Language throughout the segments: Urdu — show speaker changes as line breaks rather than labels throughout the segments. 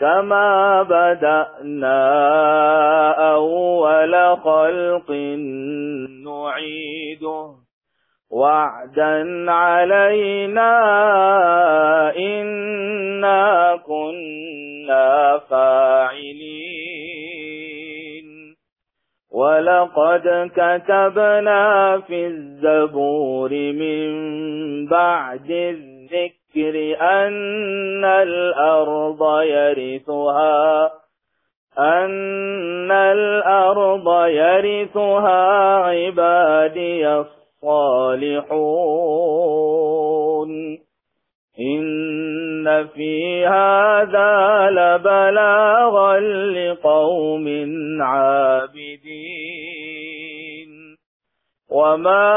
كما بدأنا أول خلق نعيده وعدا علينا إنا كنا فاعلين ولقد كتبنا في الزبور من بعد الذكر أن الأرض يرثها أن الأرض يرثها عبادي الصالحون. إن في هذا لبلاغا لقوم عابدين. وما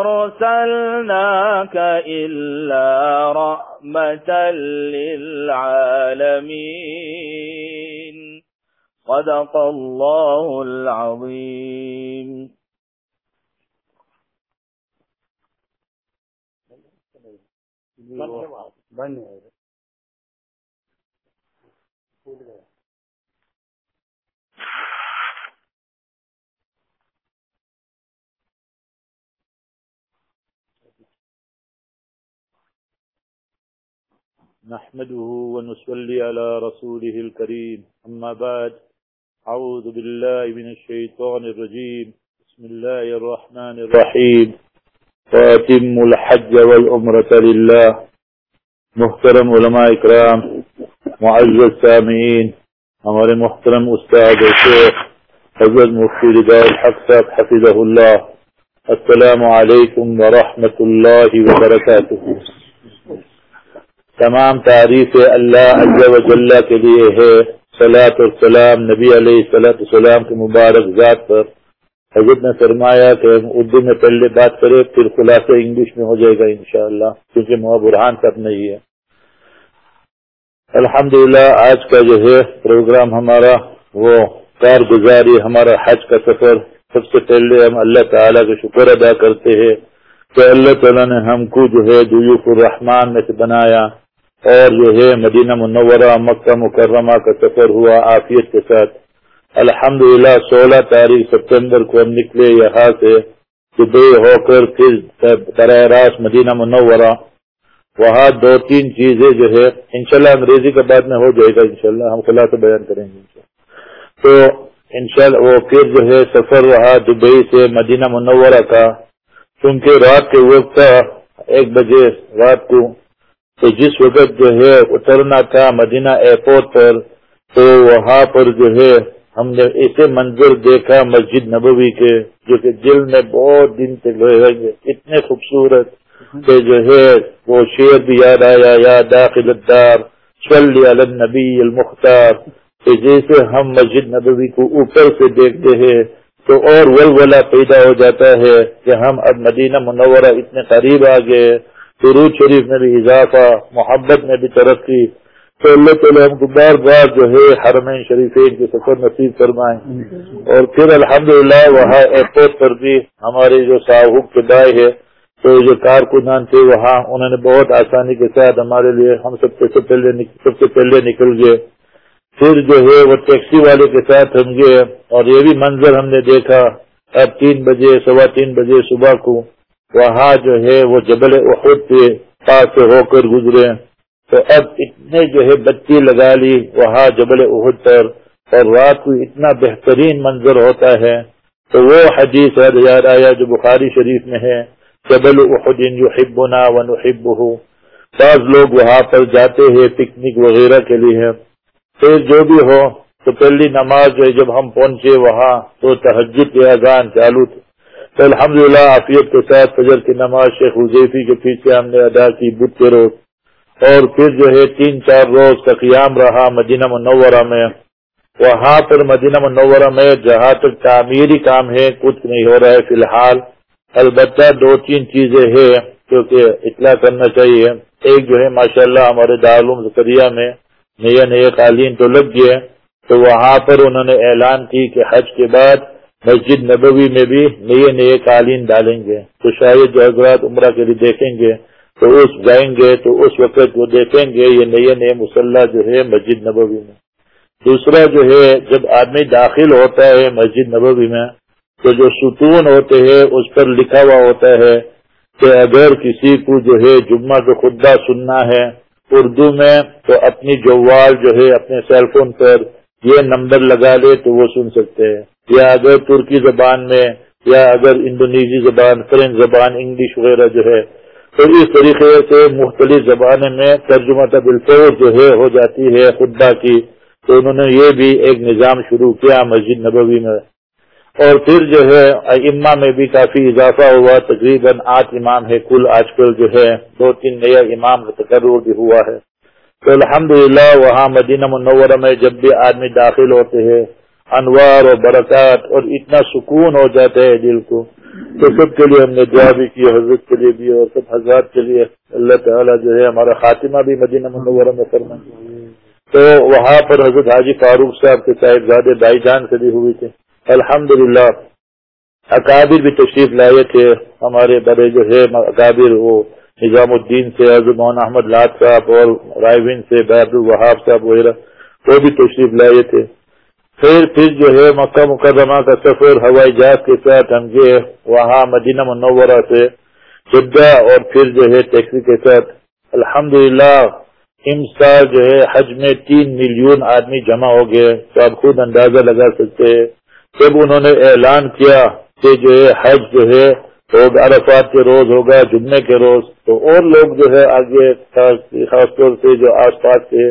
أرسلناك إلا رحمة للعالمين صدق الله العظيم
بن
نحمده ونصلي على رسوله الكريم. أما بعد أعوذ بالله من الشيطان الرجيم. بسم الله الرحمن الرحيم. فاتم الحج والعمرة لله. محترم علماء اکرام معزز سامعین ہمارے محترم استاد شیخ حضرت مفتی رضا الحق صاحب حفظہ اللہ. السلام علیکم ورحمۃ اللہ وبرکاتہ. تمام تعریف اللہ عز و کے لیے ہے۔ صلاۃ السلام نبی علیہ صلاۃ السلام کے مبارک ذات پر۔ حضرت نے فرمایا کہ ہم اردو میں پہلے بات کریں، پھر خلاصہ انگلش میں ہو جائے گا انشاءاللہ، کیونکہ ماں برحان سب نہیں ہے۔ الحمدللہ، آج کا جو ہے پروگرام ہمارا، وہ کارگزاری ہمارا حج کا سفر۔ سب سے پہلے ہم اللہ تعالیٰ کا شکر ادا کرتے ہیں کہ اللہ تعالیٰ نے ہم کو جو ہے دویوف الرحمان میں سے بنایا۔ اور جو ہے مدینہ منورہ، مکہ مکرمہ کا سفر ہوا آفیت کے ساتھ۔ الحمد للہ سولہ تاریخ ستمبر کو ہم نکلے یہاں سے دبئی ہو کر پھر براہ راست مدینہ منورہ۔ وہاں دو تین چیزیں جو ہے، انشاءاللہ انگریزی کے بعد میں ہو جائے گا انشاءاللہ، ہم خلاصہ بیان کریں گے تو انشاءاللہ وہ پھر جو ہے سفر رہا دبئی سے مدینہ منورہ کا۔ کیونکہ رات کے وقت ایک بجے رات کو تو جس وقت جو ہے اترنا تھا مدینہ ایئرپورٹ پر، تو وہاں پر جو ہے ہم نے ایسے منظر دیکھا مسجد نبوی کے، جو کہ دل میں بہت دن سے رہیں گے اتنے خوبصورت کہ جو ہے وہ شیر بھی یاد آیا، یا داخل الدار، صلی علی النبی المختار۔ کہ جیسے ہم مسجد نبوی کو اوپر سے دیکھتے ہیں، تو اور ولولہ پیدا ہو جاتا ہے کہ ہم اب مدینہ منورہ اتنے قریب آ گئے۔ درود شریف میں بھی اضافہ، محبت میں بھی ترقی، تو اللہ تعالیٰ ہم کو بار بار جو ہے حرمین شریفین کے سفر نصیب فرمائیں۔ اور پھر الحمدللہ وہاں ایئرپورٹ پر بھی ہمارے جو صاحب کے دائیں ہے، تو جو کارکنان تھے، وہاں انہوں نے بہت آسانی کے ساتھ ہمارے لیے ہم سب سے پہلے سب سے پہلے نکل گئے۔ پھر جو ہے وہ ٹیکسی والے کے ساتھ ہم گئے، اور یہ بھی منظر ہم نے دیکھا۔ اب تین بجے، سوا تین بجے صبح کو وہاں جو ہے وہ جبل احد کے پاس سے ہو کر گزرے۔ تو اب اتنے جو ہے بچی لگا لی وہاں جبل احد پر اور رات کو اتنا بہترین منظر ہوتا ہے۔ تو وہ حدیث یاد آیا جو بخاری شریف میں ہے۔ جبل احد یحبنا ونحبه۔ بعض لوگ وہاں پر جاتے ہیں پکنک وغیرہ کے لیے۔ پھر جو بھی ہو، تو پہلی نماز جو ہے جب ہم پہنچے وہاں تو تحجد کے اذان چالو تھے۔ تو الحمدللہ عافیت کے ساتھ فجر کی نماز شیخ حضیفی کے پیچھے ہم نے ادا کی بدھ کے روز۔ اور پھر جو ہے تین چار روز کا قیام رہا مدینہ منورہ میں۔ وہاں پر مدینہ منورہ میں جہاں تک تعمیری کام ہے، کچھ نہیں ہو رہا ہے فی الحال۔ البتہ دو تین چیزیں ہیں کیونکہ اطلاع کرنا چاہیے۔ ایک جو ہے ماشاءاللہ ہمارے دارالعلوم ذکریہ میں نئے نئے قالین تو لگ گئے۔ تو وہاں پر انہوں نے اعلان کی کہ حج کے بعد مسجد نبوی میں بھی نئے نئے قالین ڈالیں گے، تو شاید جو حضرات عمرہ کے لیے دیکھیں گے، تو اس جائیں گے، تو اس وقت وہ دیکھیں گے، یہ نئے نئے مسلح جو ہے مسجد نبوی میں۔ دوسرا جو ہے، جب آدمی داخل ہوتا ہے مسجد نبوی میں، تو جو ستون ہوتے ہیں، اس پر لکھا ہوا ہوتا ہے کہ اگر کسی کو جو ہے جمعہ کو خطبہ سننا ہے اردو میں، تو اپنی جوال جو ہے اپنے سیل فون پر یہ نمبر لگا لے، تو وہ سن سکتے ہیں۔ یا اگر ترکی زبان میں یا اگر انڈونیزی زبان، فرینچ زبان، انگلش وغیرہ جو ہے، تو اس طریقے سے مختلف زبانیں میں ترجمہ بالفور جو ہے ہو جاتی ہے خدا کی، تو انہوں نے یہ بھی ایک نظام شروع کیا مسجد نبوی میں۔ اور پھر جو ہے اما میں بھی کافی اضافہ ہوا، تقریباً آٹھ امام ہے کل۔ آج کل جو ہے، دو تین نیا امام کا تقرر بھی ہوا ہے۔ تو الحمدللہ، وہاں مدینہ منورہ میں جب بھی آدمی داخل ہوتے ہیں انوار اور برکات اور اتنا سکون ہو جاتا ہے دل کو۔ تو سب کے لیے ہم نے دعا بھی کی، حضرت کے لیے بھی اور سب حضرات کے لیے۔ اللہ تعالیٰ جو ہے ہمارا خاتمہ بھی مدینہ منورہ میں کرنا تو وہاں پر حضرت حاجی فاروق صاحب کے صاحب بھائی جان سے بھی ہوئی تھی الحمد للہ اکابر بھی تشریف لائے تھے۔ ہمارے بڑے جو ہے اکابر، وہ نظام الدین سے حضرت مولانا احمد لاد صاحب اور رائے سے بحد الوہاب صاحب وغیرہ، وہ بھی تشریف لائے تھے۔ پھر پھر جو ہے مکہ مقدمہ کا سفر ہوائی جہاز کے ساتھ ہم گئے وہاں مدینہ منورہ سے جدہ اور پھر جو ہے ٹیکسی کے ساتھ الحمدللہ للہ سال جو ہے حج میں تین ملین آدمی جمع ہو گئے تو آپ خود اندازہ لگا سکتے ہیں۔ جب انہوں نے اعلان کیا کہ جو ہے حج جو ہے عرفات کے روز ہوگا جمعے کے روز، تو اور لوگ جو ہے آگے خاص طور سے جو آس پاس کے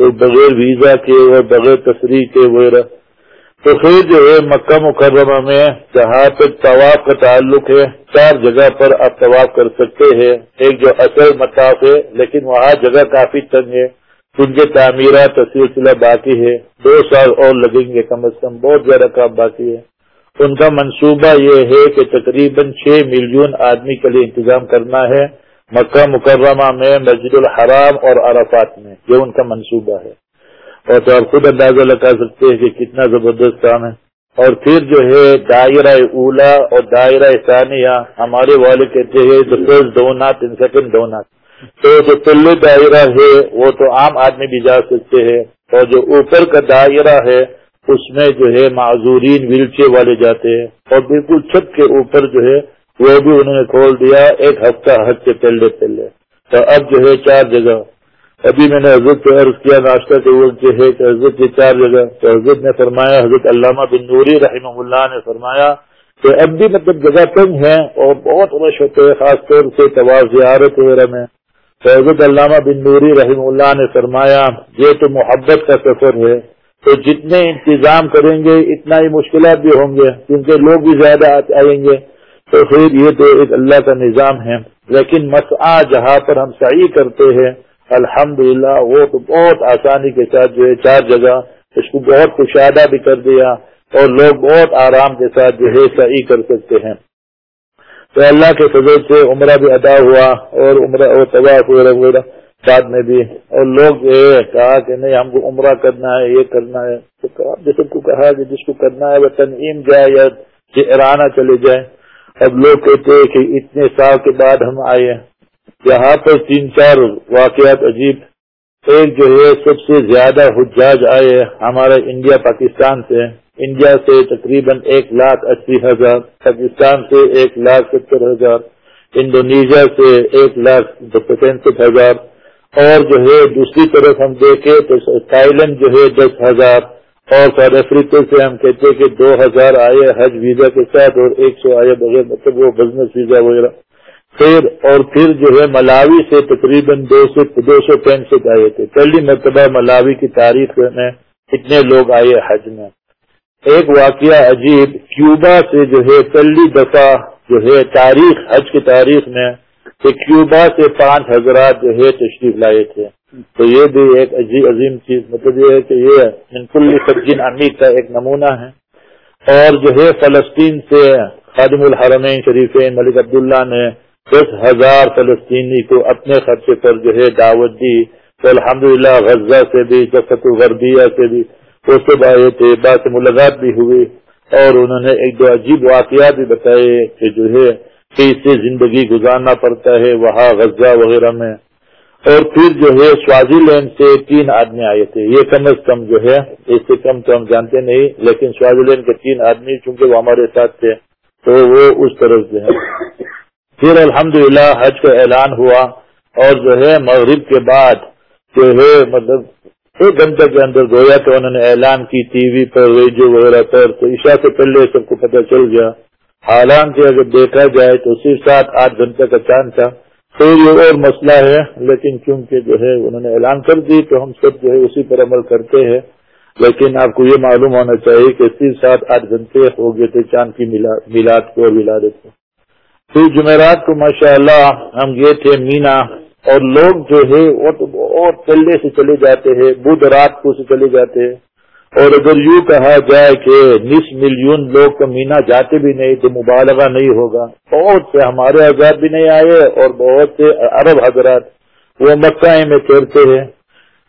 تو بغیر ویزا کے اور بغیر تصریح کے وغیرہ تو پھر جو ہے مکہ مکرمہ میں جہاں تک طواف کا تعلق ہے، چار جگہ پر آپ طواف کر سکتے ہیں۔ ایک جو اصل مطاف ہے، لیکن وہاں جگہ کافی تنگ ہے۔ ان کے تعمیرات کا سلسلہ باقی ہے، دو سال اور لگیں گے کم از کم، بہت زیادہ کام باقی ہے۔ ان کا منصوبہ یہ ہے کہ تقریباً چھ ملین آدمی کے لیے انتظام کرنا ہے۔ مکہ مکرمہ میں مسجد الحرام اور عرفات میں، یہ ان کا منصوبہ ہے۔ اور تو آپ خود اندازہ لگا سکتے ہیں کہ کتنا زبردست کام ہے۔ اور پھر جو ہے، دائرہ اولا اور دائرہ ثانیہ، ہمارے والے کہتے ہیں تو فرسٹ ڈونات ان سیکنڈ ڈونات تو جو پہلے دائرہ ہے، وہ تو عام آدمی بھی جا سکتے ہیں۔ اور جو اوپر کا دائرہ ہے، اس میں جو ہے، معذورین ویل چیئر والے جاتے ہیں۔ اور بالکل چھت کے اوپر جو ہے وہ بھی انہوں نے کھول دیا، ایک ہفتہ حج سے پہلے پہلے۔ تو اب جو ہے چار جگہ۔ ابھی میں نے حضرت کو عرض کیا ناشتہ کے وقت جو ہے کہ حضرت کی چار جگہ۔ تو حضرت نے فرمایا، حضرت علامہ بن نوری رحمہ اللہ نے فرمایا کہ اب بھی مطلب جگہ کم ہے اور بہت رش ہوتے ہیں، خاص طور سے طواف زیارت وغیرہ میں۔ تو حضرت علامہ بن نوری رحمہ اللہ نے فرمایا، یہ تو محبت کا سفر ہے۔ تو جتنے انتظام کریں گے، اتنا ہی مشکلات بھی ہوں گے، کیونکہ لوگ بھی زیادہ آئیں گے۔ تو پھر یہ تو ایک اللہ کا نظام ہے۔ لیکن مسعا جہاں پر ہم صحیح کرتے ہیں، الحمدللہ، وہ تو بہت آسانی کے ساتھ جو ہے چار جگہ اس کو بہت کشادہ بھی کر دیا اور لوگ بہت آرام کے ساتھ جو ہے صحیح کر سکتے ہیں۔ تو اللہ کے فضل سے عمرہ بھی ادا ہوا اور عمرہ اور طواف وغیرہ وغیرہ بعد میں بھی۔ اور لوگ یہ کہا کہ نہیں، ہم کو عمرہ کرنا ہے، یہ کرنا ہے۔ تو جس کو کہا کہ جس کو کرنا ہے، وہ تنعیم جائے یا ارانہ چلے جائے اب لوگ کہتے ہیں کہ اتنے سال کے بعد ہم آئے یہاں پر تین چار واقعات عجیب۔ ایک جو ہے، سب سے زیادہ حجاج آئے ہمارے انڈیا، پاکستان سے۔ انڈیا سے تقریباً ایک لاکھ اسی ہزار، پاکستان سے ایک لاکھ ستر ہزار انڈونیشیا سے ایک لاکھ پینسٹھ ہزار۔ اور جو ہے، دوسری طرف ہم دیکھیں تو تھائی لینڈ جو ہے، دس ہزار۔ اور ساؤتھ افریقہ سے ہم کہتے ہیں کہ دو ہزار آئے حج ویزا کے ساتھ اور ایک سو آئے بغیر مطلب وہ بزنس ویزا وغیرہ۔ پھر اور پھر جو ہے ملاوی سے تقریباً دو سو دو سو پینسٹھ آئے تھے۔ پہلی مرتبہ ملاوی کی تاریخ میں اتنے لوگ آئے حج میں۔ ایک واقعہ عجیب، کیوبا سے جو ہے پہلی دفعہ جو ہے تاریخ، حج کی تاریخ میں کہ کیوبا سے پانچ حضرات جو ہے تشریف لائے تھے۔ تو یہ بھی ایک عجیب عظیم چیز مطلب یہ ہے کہ یہ انکل سبجین امیر کا ایک نمونہ ہے۔ اور جو ہے فلسطین سے خادم الحرمین شریفین ملک عبداللہ نے دس ہزار فلسطینی کو اپنے خرچے پر جو ہے دعوت دی۔ تو الحمدللہ غزہ سے بھی جفت الغربیہ سے بھی وہ آئے تھے بات ملاقات بھی ہوئی۔ اور انہوں نے ایک دو عجیب واقعات بھی بتائے کہ جو ہے کہ اسے زندگی گزارنا پڑتا ہے، وہاں غزہ وغیرہ میں۔ اور پھر جو ہے سوازی لینڈ سے تین آدمی آئے تھے۔ یہ کم از کم جو ہے، اس سے کم تو ہم جانتے نہیں، لیکن سوازی لینڈ کے تین آدمی چونکہ وہ ہمارے ساتھ تھے، تو وہ اس طرف سے ہے پھر الحمدللہ حج کا اعلان ہوا اور جو ہے مغرب کے بعد جو ہے مطلب ایک گھنٹے کے اندر گویا کہ انہوں نے اعلان کی، ٹی وی پر، ریڈیو وغیرہ پر، تو عشاء سے پہلے سب کو پتہ چل گیا۔ حالانکہ اگر دیکھا جائے تو صرف سات، آٹھ گھنٹے کا چاند تھا۔ تو یہ اور مسئلہ ہے، لیکن چونکہ جو ہے انہوں نے اعلان کر دی تو ہم سب جو ہے اسی پر عمل کرتے ہیں۔ لیکن آپ کو یہ معلوم ہونا چاہیے کہ صرف سات آٹھ گھنٹے ہو گئے تھے چاند کی میلاد کو اور ولادت کو۔ پھر جمعرات کو ماشاء اللہ ہم گئے تھے مینا اور لوگ جو ہے وہ تو بہت پہلے سے چلے جاتے ہیں، بدھ رات کو سے چلے جاتے ہیں۔ اور اگر یوں کہا جائے کہ نس ملین لوگ تو مینا جاتے بھی نہیں تو مبالغہ نہیں ہوگا۔ بہت سے ہمارے آزاد بھی نہیں آئے اور بہت سے عرب حضرات وہ مکہ میں چڑھتے ہیں۔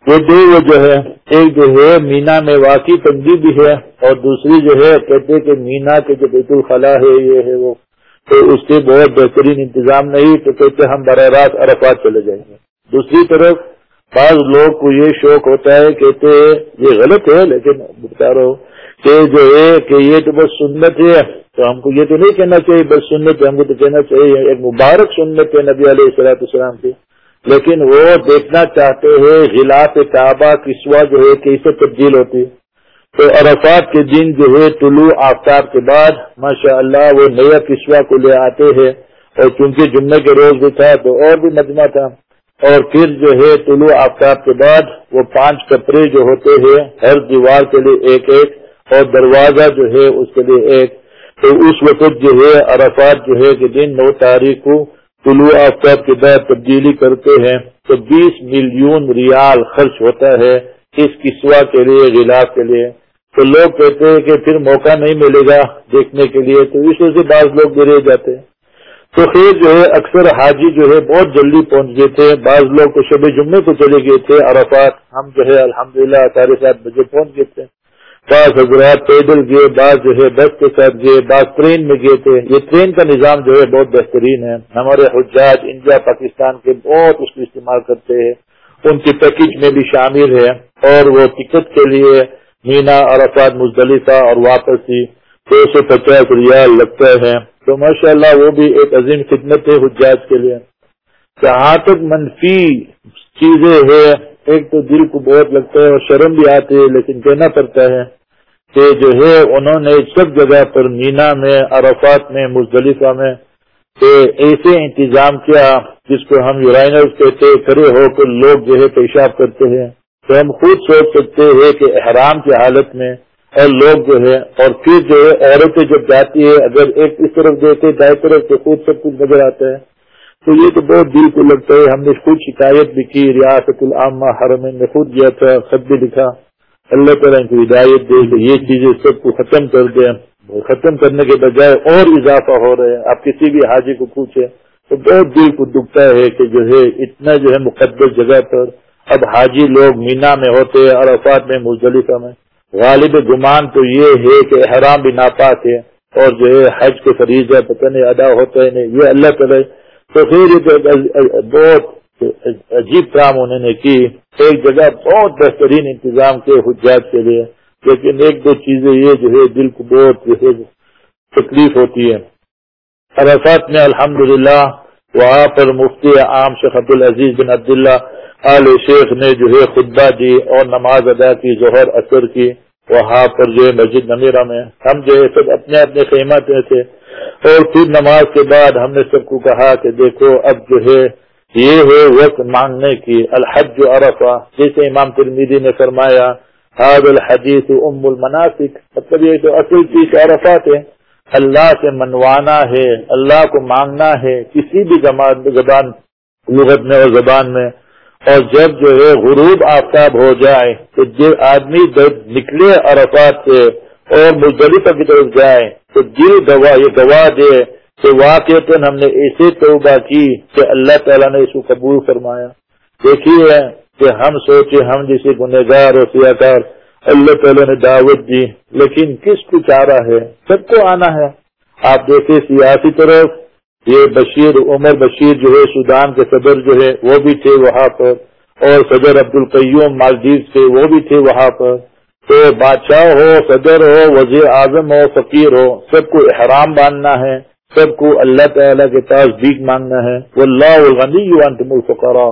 وہ دو وہ جو ہے ایک جو ہے مینا میں واقعی تنگی بھی ہے اور دوسری جو ہے کہتے کہ مینا کے جو بیت الخلا ہے، یہ ہے وہ۔ تو اس کے بہت بہترین انتظام نہیں تو کہتے ہم براہ راست عرفات چلے جائیں گے۔ دوسری طرف بعض لوگ کو یہ شوق ہوتا ہے کہتے یہ غلط ہے، لیکن بتا رہا ہوں کہ جو ہے کہ یہ تو بس سنت ہے، تو ہم کو یہ تو نہیں کہنا چاہیے بس سنت ہے، ہم کو تو کہنا چاہیے ایک مبارک سنت ہے نبی علیہ السلاۃ السلام کی۔ لیکن وہ دیکھنا چاہتے ہیں غلاف کعبہ کسوا جو ہے کیسے تبدیل ہوتی۔ تو عرفات کے دن جو ہے طلوع آفتاب کے بعد ماشاء اللہ وہ نیا کسوا کو لے آتے ہیں۔ اور چونکہ جمعے کے روز بھی تھا تو اور بھی مجمع تھا۔ اور پھر جو ہے طلوع آفتاب کے بعد وہ پانچ کپڑے جو ہوتے ہیں، ہر دیوار کے لیے ایک ایک اور دروازہ جو ہے اس کے لیے ایک۔ تو اس وقت جو ہے عرفات جو ہے کہ دن نو تاریخ کو طلوع آفتاب کے بعد تبدیلی کرتے ہیں۔ تو بیس ملین ریال خرچ ہوتا ہے اس کسوا کے لیے، غلاف کے لیے۔ تو لوگ کہتے ہیں کہ پھر موقع نہیں ملے گا دیکھنے کے لیے، تو اس وجہ سے بعض لوگ بھی رہ جاتے ہیں۔ تو خیر جو ہے اکثر حاجی جو ہے بہت جلدی پہنچ گئے تھے، بعض لوگ تو شب جمعے کو چلے گئے تھے، عرفات ہم جو ہے الحمدللہ للہ ساڑھے سات بجے پہنچ گئے تھے۔ بعض حضرات پیدل گئے، بعض جو ہے بس کے ساتھ گئے، بعض ٹرین میں گئے تھے۔ یہ ٹرین کا نظام جو ہے بہت بہترین ہے۔ ہمارے حجاج انڈیا، پاکستان کے بہت اس کو استعمال کرتے ہیں۔ ان کی پیکج میں بھی شامل ہے۔ اور وہ ٹکٹ کے لیے مینا، عرفات، مزدلفہ اور واپس ہی دو سو پچاس ریال لگتا ہے۔ تو ماشاء اللہ وہ بھی ایک عظیم خدمت ہے حجاج کے لیے۔ جہاں تک منفی چیزیں ہے ایک تو دل کو بہت لگتا ہے اور شرم بھی آتی ہے، لیکن کہنا پڑتا ہے کہ جو ہے انہوں نے سب جگہ پر مینا میں، عرفات میں، مزدلفہ میں ایسے انتظام کیا جس کو ہم یورائنر کہتے کھڑے ہو کر لوگ جو ہے پیشاب کرتے ہیں۔ تو ہم خود سوچ سکتے ہیں کہ احرام کی حالت میں اور لوگ جو ہے اور پھر جو ہے، عورتیں جب جاتی ہے اگر ایک اس طرف دیتے دائیں طرف تو خود سب کچھ نظر آتا ہے۔ تو یہ تو بہت دل کو لگتا ہے۔ ہم نے خود شکایت بھی کی، ریاست العامہ حرمین نے خود گیا تھا، خط بھی لکھا۔ اللہ تعالیٰ کی ہدایت دے کہ یہ چیزیں سب کو ختم کر دیں۔ ختم کرنے کے بجائے اور اضافہ ہو رہے ہیں۔ آپ کسی بھی حاجی کو پوچھیں تو بہت دل کو دکھتا ہے کہ جو ہے، اتنا جو ہے مقدس جگہ پر اب حاجی لوگ مینا میں ہوتے ہیں، عرفات میں، مزدلفہ میں۔ غالب گمان تو یہ ہے کہ احرام بھی ناپاک ہے اور جو ہے حج کے فریض ہے پتہ نہیں ادا ہوتا ہے نہیں، یہ اللہ تعالی تو پھر بہت عجیب کام انہوں نے کی۔ ایک جگہ بہت بہترین انتظام کے حجات کے لیے، لیکن ایک دو چیزیں یہ جو ہے دل کو بہت جو ہے تکلیف ہوتی ہے عرفات میں الحمدللہ وہاں پر مفتی عام شیخ عبد العزیز بن عبداللہ آل شیخ نے جو ہے خطبہ دی اور نماز ادا کی، ظہر اثر کی۔ وہاں پر جو ہے مسجد نمیرہ میں ہم جو ہے سب اپنے اپنے قیمت میں تھے اور پھر نماز کے بعد ہم نے سب کو کہا کہ دیکھو اب جو ہے یہ ہے وقت مانگنے کی، الحج عرفہ، جیسے امام ترمیدی نے فرمایا حاد الحدیث ام المناسک۔ مطلب یہ تو اصل چیز عرفات ہے اللہ سے منوانا ہے، اللہ کو مانگنا ہے، کسی بھی زبان، لغت میں اور زبان میں۔ اور جب جو ہے غروب آفتاب ہو جائے تو جب آدمی نکلے عرفات سے اور مزدلفہ کی طرف جائے تو دل گواہ یہ گواہ دے کہ واقع ہم نے ایسے توبہ کی کہ اللہ تعالیٰ نے اس کو قبول فرمایا۔ دیکھیے کہ ہم سوچے ہم جیسے گنہگار اور سیاکار، اللہ تعالیٰ نے دعوت دی، لیکن کس کو چارہ ہے؟ سب کو آنا ہے۔ آپ دیکھیں سیاسی طرف یہ بشیر، عمر بشیر جو ہے، سودان کے صدر جو ہے، وہ بھی تھے وہاں پر، اور صدر عبد القیوم مالدیو سے وہ بھی تھے وہاں پر۔ تو بادشاہ ہو، صدر ہو، وزیر اعظم ہو، فقیر ہو، سب کو احرام باندھنا ہے، سب کو اللہ تعالیٰ کے پاس بھیک مانگنا ہے۔ وہ اللہ غنی الفقرا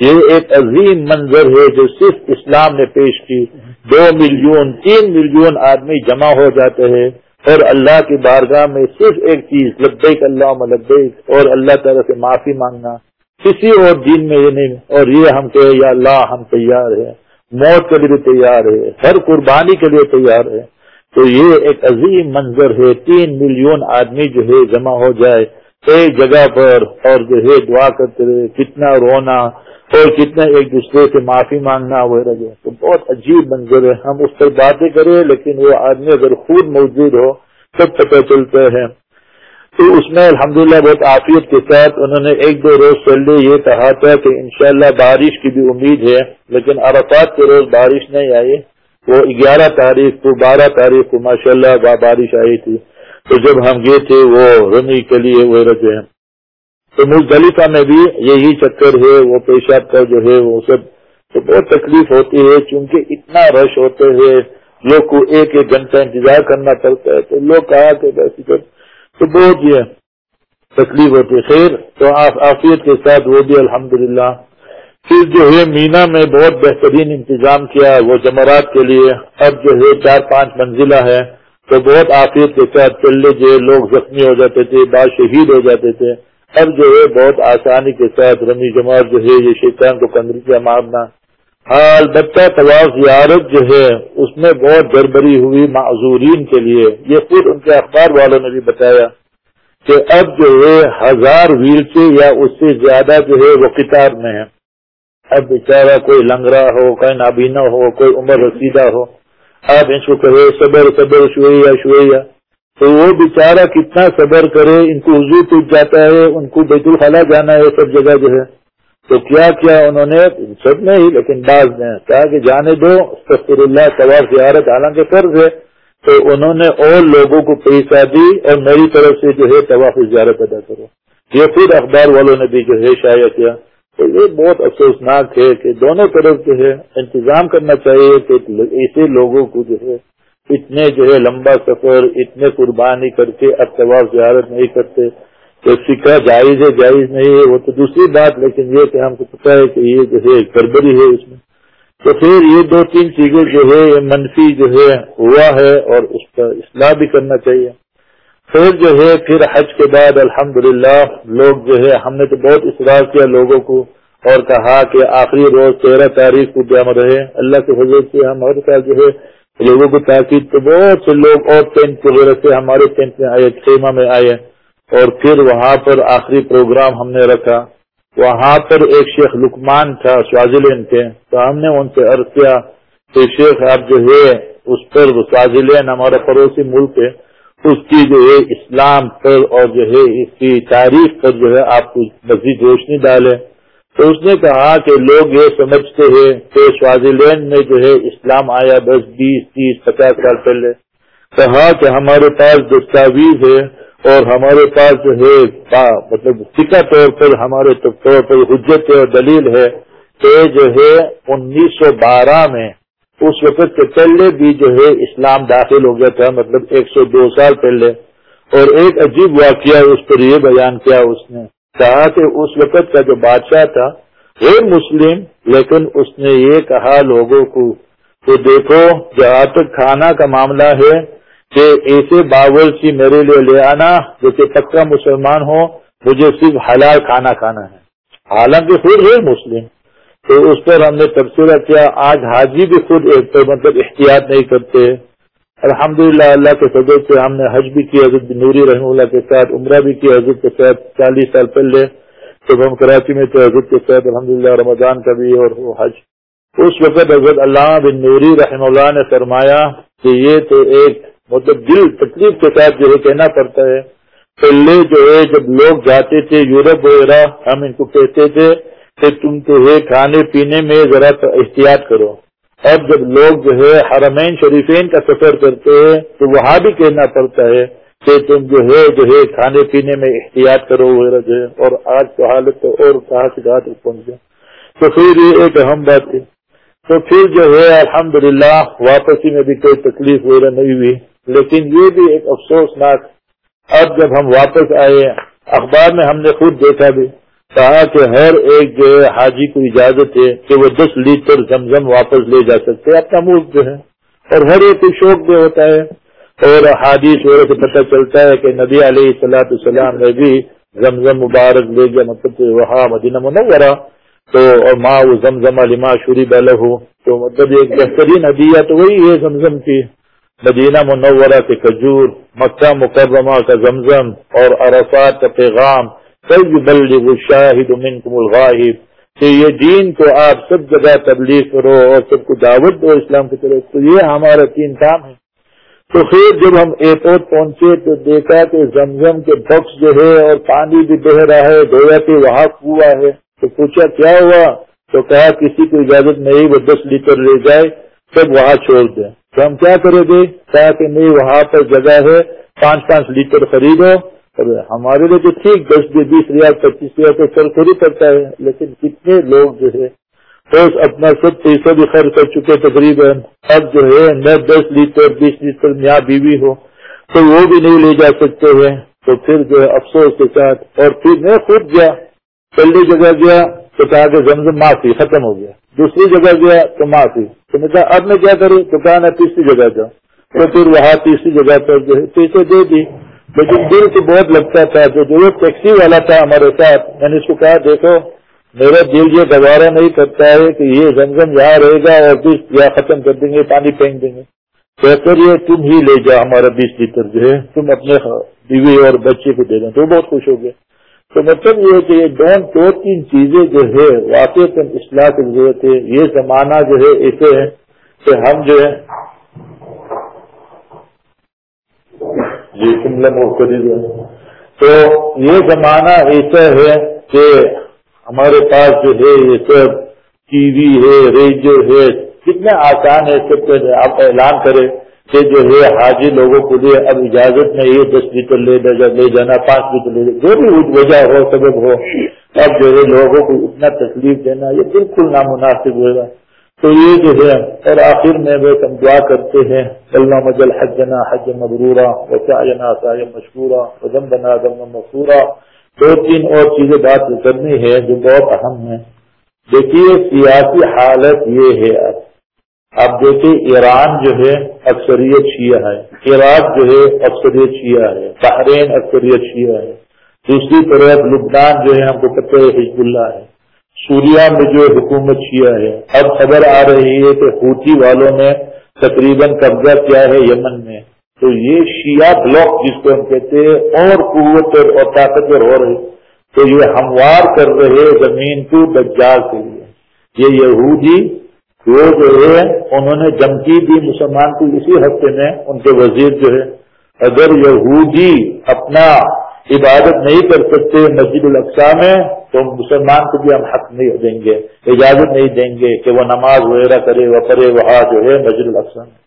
یہ ایک عظیم منظر ہے جو صرف اسلام نے پیش کی۔ دو ملین تین ملین آدمی جمع ہو جاتے ہیں۔ اور اللہ کی بارگاہ میں صرف ایک چیز، لبیک اللہ لبیک، اور اللہ تعالیٰ سے معافی مانگنا۔ کسی اور دین میں یہ نہیں، اور یہ ہم کہ یا اللہ ہم تیار ہیں۔ موت کے لیے تیار ہے ہر قربانی کے لیے تیار ہے تو یہ ایک عظیم منظر ہے، تین ملین آدمی جو ہے جمع ہو جائے، ایک جگہ پر اور جو ہے دعا کرتے رہے، کتنا رونا اور کتنا ایک دوسرے سے معافی مانگنا وغیرہ تو بہت عجیب منظر ہے۔ ہم اس پر باتیں کریں، لیکن وہ آدمی اگر خود موجود ہو سب پتہ چلتا ہے۔ تو اس میں الحمدللہ بہت عافیت کے ساتھ انہوں نے ایک دو روز پہلے یہ کہا تھا کہ انشاءاللہ بارش کی بھی امید ہے، لیکن عرفات کے روز بارش نہیں آئی۔ وہ گیارہ تاریخ کو، بارہ تاریخ کو ماشاءاللہ اللہ بارش آئی تھی۔ تو جب ہم گئے تھے، وہ رمی کے لیے وہ رجے ہیں تو مزدلفہ میں بھی یہی چکر ہے، وہ پیشاب کا جو ہے، وہ سب تو بہت تکلیف ہوتی ہے، چونکہ اتنا رش ہوتے ہیں لوگ کو ایک ایک گھنٹہ انتظار کرنا پڑتا ہے۔ تو لوگ کہا کہ تو بہت یہ تکلیف ہوتی ہے۔ خیر، تو آفیت کے ساتھ وہ بھی الحمدللہ۔ پھر جو ہے، مینا میں بہت بہترین انتظام کیا وہ جمعرات کے لیے۔ اب جو ہے، چار پانچ منزلہ ہے تو بہت آفیت کے ساتھ چلے جو لوگ زخمی ہو جاتے تھے بعض شہید ہو جاتے تھے۔ اب جو ہے بہت آسانی کے ساتھ رمی جماعت جو ہے، یہ شیطان کو کیا مارنا۔ حال بچہ طواف زیارت جو ہے، اس میں بہت گڑبڑی ہوئی معذورین کے لیے۔ یہ خود ان کے اخبار والوں نے بھی بتایا کہ اب جو ہے ہزار ویل سے یا اس سے زیادہ جو ہے وہ کتاب میں ہے اب بیچارہ کوئی لنگرا ہو، کوئی نابینا ہو، کوئی عمر رسیدہ ہو۔ آپ ان کو کہے صبر صبر، شویہ شویہ۔ تو وہ بیچارہ کتنا صبر کرے، ان کو وضو ٹوٹ جاتا ہے، ان کو بیت الخلا جانا ہے سب جگہ جو ہے۔ تو کیا کیا انہوں نے؟ سب نے ہی، لیکن بعض نے کہا کہ جانے دو سفر اللہ طواف زیارت، حالانکہ فرض ہے۔ تو انہوں نے اور لوگوں کو پیسہ دی اور میری طرف سے جو ہے طواف زیارت ادا کرو۔ یہ خود اخبار والوں نے بھی جو ہے شائع کیا۔ تو یہ بہت افسوسناک ہے کہ دونوں طرف جو ہے انتظام کرنا چاہیے کہ ایسے لوگوں کو جو ہے اتنے جو ہے لمبا سفر، اتنے قربانی کر کے اب طواف زیارت نہیں کرتے تو سکھا جائز ہے، جائز نہیں ہے، وہ تو دوسری بات، لیکن یہ کہ ہم کو پتا ہے کہ یہ جو ہے گڑبڑی ہے اس میں۔ تو پھر یہ دو تین چیزیں جو ہے یہ منفی جو ہے ہوا ہے اور اس کا اصلاح بھی کرنا چاہیے۔ پھر جو ہے، پھر حج کے بعد الحمدللہ لوگ جو ہے، ہم نے تو بہت اصرار کیا لوگوں کو اور کہا کہ آخری روز تیرہ تاریخ کو جمع رہے۔ اللہ کے حضرت سے ہم ہر سال جو ہے لوگوں کو تاکید تو بہت سے لوگ اور ٹینٹ وغیرہ سے ہمارے ٹینٹ میں آئے، خیمہ میں آئے اور پھر وہاں پر آخری پروگرام ہم نے رکھا۔ وہاں پر ایک شیخ لکمان تھا سوازیلینڈ کے تو ہم نے ان سے عرض کیا کہ شیخ آپ جو ہے، اس پر سوازیلینڈ ہمارا پڑوسی ملک ہے اس کی جو ہے اسلام پر اور جو ہے، اس کی تاریخ پر جو ہے، آپ کو مزید روشنی ڈالے تو اس نے کہا کہ لوگ یہ سمجھتے ہیں کہ سوازی لینڈ میں جو ہے اسلام آیا دس بیس، تیس، پچاس سال پہلے۔ کہا کہ ہمارے پاس دستاویز ہے اور ہمارے پاس جو ہے مطلب سکا طور پر ہمارے طور پر حجت اور دلیل ہے کہ جو ہے انیس سو بارہ میں اس وقت کے پہلے بھی جو ہے اسلام داخل ہو گیا تھا مطلب ایک سو دو سال پہلے۔ اور ایک عجیب واقعہ اس پر یہ بیان کیا اس نے۔ کہا کہ اس وقت کا جو بادشاہ تھا غیر مسلم، لیکن اس نے یہ کہا لوگوں کو تو دیکھو جہاں تک کھانا کا معاملہ ہے کہ ایسے باورچی میرے لیے لے آنا جو کہ پکا مسلمان ہو، مجھے صرف حلال کھانا کھانا ہے۔ حالانکہ خود غیر مسلم۔ تو اس پر ہم نے تبصرہ کیا، آج حاجی بھی خود مطلب احتیاط نہیں کرتے۔ الحمدللہ، اللہ کے فضل سے ہم نے حج بھی کی حضرت نوری رحم اللہ کے ساتھ عمرہ بھی کی حضرت کے ساتھ چالیس سال پہلے جب ہم کراچی میں تھے، حضرت کے ساتھ الحمد للہ رمضان کا بھی اور وہ حج۔ اس وقت حضرت علامہ بن نوری رحم اللہ نے فرمایا کہ یہ تو ایک مطلب دل تکلیف کے ساتھ جو ہے کہنا پڑتا ہے۔ پہلے جو ہے جب لوگ جاتے تھے یورپ وغیرہ، ہم ان کو کہتے تھے کہ تم تو ہے کھانے پینے میں ذرا احتیاط کرو۔ اب جب لوگ جو ہے حرمین شریفین کا سفر کرتے ہیں، تو وہاں بھی کہنا پڑتا ہے کہ تم جو ہے جو ہے کھانے پینے میں احتیاط کرو وغیرہ جو ہے، اور آج تو حالت تو اور کہاں سے کہاں تک پہنچ گیا۔ تو پھر یہ ایک اہم بات تھی تو پھر جو ہے، الحمدللہ واپسی میں بھی کوئی تکلیف وغیرہ نہیں ہوئی۔ لیکن یہ بھی ایک افسوسناک، اب جب ہم واپس آئے اخبار میں ہم نے خود دیکھا بھی۔ کہا کہ ہر ایک جو ہے حاجی کو اجازت ہے کہ وہ دس لیٹر زمزم واپس لے جا سکتے اپنا ملک جو ہے۔ اور ہر ایک کو شوق بھی ہوتا ہے۔ اور حادیث وغیرہ سے پتہ چلتا ہے کہ نبی علیہ السلاۃ السلام نے بھی زمزم مبارک لے گیا مطلب وہاں مدینہ منورہ۔ تو اور ماں وہ زمزم علما شوری بل ہو تو مطلب ایک بہترین ادیا تو وہی ہے زمزم کی۔ مدینہ منورہ کے کھجور، مکہ مکرمہ کا زمزم اور عرفات کا پیغام۔ کئی شاہد منکم الغاہب کہ یہ دین کو آپ سب جگہ تبلیغ کرو اور سب کو دعوت دو اسلام کی طرف۔ تو یہ ہمارا تین کام ہے۔ تو پھر جب ہم ایئرپورٹ پہنچے تو دیکھا کہ زمزم کے بکس جو ہے اور پانی بھی بہ رہا ہے، گویا کہ وہاں کنواں ہے۔ تو پوچھا، کیا ہوا؟ تو کہا، کسی کو اجازت نہیں، وہ دس لیٹر لے جائے، سب وہاں چھوڑ دیں۔ تو ہم کیا کریں گے؟ کہا کہ نہیں، وہاں پر جگہ ہے، پانچ پانچ لیٹر خریدو ہمارے لیے تو ٹھیک دس بیس ریال، پچیس ریال تو چل تھوڑی پڑتا ہے۔ لیکن کتنے لوگ جو ہے اپنا سب پیسہ بھی خرچ کر چکے تقریباً۔ اب جو ہے نہ دس لیٹر، بیس لیٹر میاں بیوی ہو تو وہ بھی نہیں لے جا سکتے ہیں۔ تو پھر جو ہے، افسوس کے ساتھ۔ اور پھر میں خود گیا، پہلی جگہ گیا تو کہا کہ زمزم معافی ختم ہو گیا۔ دوسری جگہ گیا تو معافی۔ تو میں کہا، اب میں کیا کروں؟ تو کہا، میں تیسری جگہ جاؤں۔ تو پھر وہاں تیسری جگہ پر جو ہے، پیسے دے دی۔ لیکن دل تو بہت لگتا تھا، جو ٹیکسی والا تھا ہمارے ساتھ، میں نے اس کو کہا، دیکھو، میرا دل یہ گوارا نہیں کرتا ہے کہ یہ زمزم یہاں رہے گا اور بیس یا ختم کر دیں گے، پانی پھینک دیں گے۔ بہتر یہ تم ہی لے جاؤ ہمارا بیس لیٹر جو ہے، تم اپنے بیوی اور بچے کو دے دیں۔ تو بہت خوش ہو گئے۔ تو مطلب یہ ہے کہ یہ دون دو تین چیزیں جو ہے واقع اصلاح کی ضرورت ہے۔ یہ زمانہ جو ہے، ایسے ہے کہ ہم جو ہے جی تم تو یہ زمانہ ایسا ہے کہ ہمارے پاس جو ہے یہ سب ٹی وی ہے، ریڈیو ہے، کتنے آسان ہے، سب آپ اعلان کرے کہ جو ہے حاجی لوگوں کو لیے اب اجازت نہیں ہے، دس لیٹر لے لے جانا، پانچ لیٹر لے جو بھی وجہ ہو، سبب ہو، اب جو ہے لوگوں کو اتنا تکلیف دینا، یہ بالکل نامناسب ہوگا۔ تو یہ جو ہے، اور آخر میں وہ ہم دعا کرتے ہیں اللہ مجل حجنا حج مبرورہ وسعنا سائے مشکورہ وزم بنا دم مسورہ دو تین اور چیزیں بات کرنی ہے، جو بہت اہم ہے دیکھیے، سیاسی حالت یہ ہے۔ اب اب دیکھیے، ایران جو ہے، اکثریت شیعہ ہے۔ عراق جو ہے، اکثریت شیعہ ہے۔ بحرین اکثریت شیعہ ہے۔ دوسری طرف لبنان جو ہے، ہم کو پتہ ہے، حزب اللہ ہے۔ سوریا میں جو حکومت شیعہ ہے، اب خبر آ رہی ہے کہ ہوتی والوں نے تقریباً قبضہ کیا ہے یمن میں۔ تو یہ شیعہ بلاک جس کو ہم کہتے ہیں، اور قوت اور طاقتور ہو رہے تو یہ ہموار کر رہے زمین کو دجال کے لیے۔ یہ یہودی وہ جو ہے انہوں نے دمکی دی مسلمان کو اسی ہفتے میں ان کے وزیر جو ہے، اگر یہودی اپنا عبادت نہیں کر سکتے مسجد الاقسا میں، تو مسلمان کو بھی ہم حق نہیں دیں گے، اجازت نہیں دیں گے کہ وہ نماز وغیرہ کرے، وہ کرے وہاں جو ہے مسجد الاقسا میں۔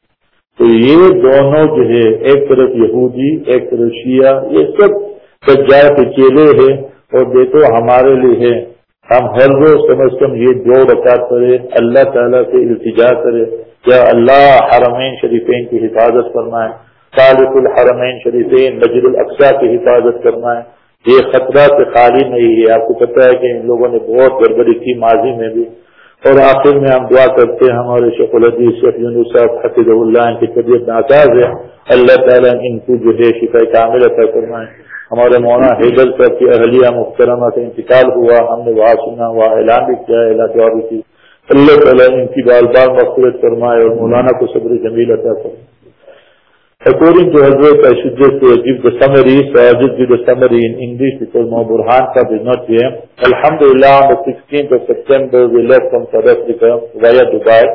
تو یہ دونوں جو ہے، ایک طرف یہودی، ایک طرف شیعہ، یہ سب سجا کے چیلے ہیں۔ اور دیکھو، ہمارے لیے ہے، ہم ہر روز کم از کم یہ دو رکعت کرے اللہ تعالیٰ سے التجا کرے۔ کیا اللہ، حرمین شریفین کی حفاظت کرنا ہے طالب الحرمین شریفین نجر الاقسا کی حفاظت کرنا ہے۔ یہ خطرہ سے خالی نہیں ہے۔ آپ کو پتہ ہے کہ ان لوگوں نے بہت گڑبڑی کی ماضی میں بھی۔ اور آخر میں ہم دعا کرتے ہیں، ہمارے شیخ الحدیث، شیخ یونس صاحب حفیظ اللہ، ان کی طبیعت ناکاز ہے۔ اللہ تعالیٰ ان کو جو ہے شفا کامل عطا کرنا ہے ہمارے مولانا حیدر صاحب کی اہلیہ محترمہ سے انتقال ہوا۔ ہم نے وہاں سنا، وہاں اعلان بھی کیا، اعلان دعا بھی کی۔ اللہ تعالیٰ ان کی بال بال مقصورت فرمائے اور مولانا کو صبر جمیل عطا کرنا According to Hazrat, I should just uh, give the summary, so I'll just give the summary in English because my Burhan is not here. Alhamdulillah, on the 16th of September, we left from South Africa via Dubai,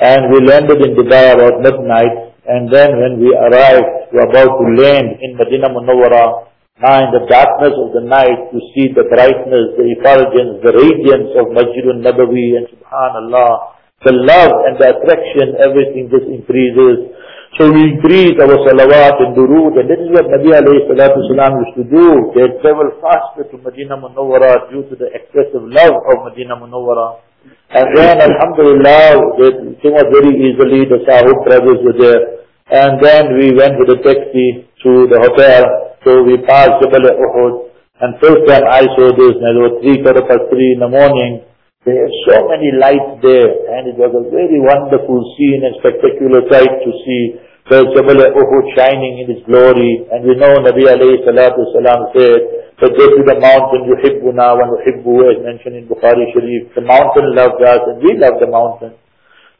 and we landed in Dubai about midnight, and then when we arrived, we were about to land in Medina Munawwara, now in the darkness of the night, to see the brightness, the effulgence, the radiance of Masjid al-Nabawi, and subhanallah, the love and the attraction, everything just increases. So we increase our salawat and durood, and this is what Nabi alayhi salatu salam used to do. They travel faster to Medina Munawwara due to the excessive love of Medina Munawwara. And then, alhamdulillah, they came out very easily, the Sahib brothers were there. And then we went with a taxi to the hotel, so we passed Jabal Uhud. And first time I saw this, and there were three, quarter past three in the morning, there are so many lights there, and it was a very wonderful scene and spectacular sight to see the Jabal Uhud shining in its glory. And we know Nabi alayhi salatu salam said, so go to the mountain, yuhibbuna wa nuhibbu, as mentioned in Bukhari Sharif. The mountain loves us and we love the mountain.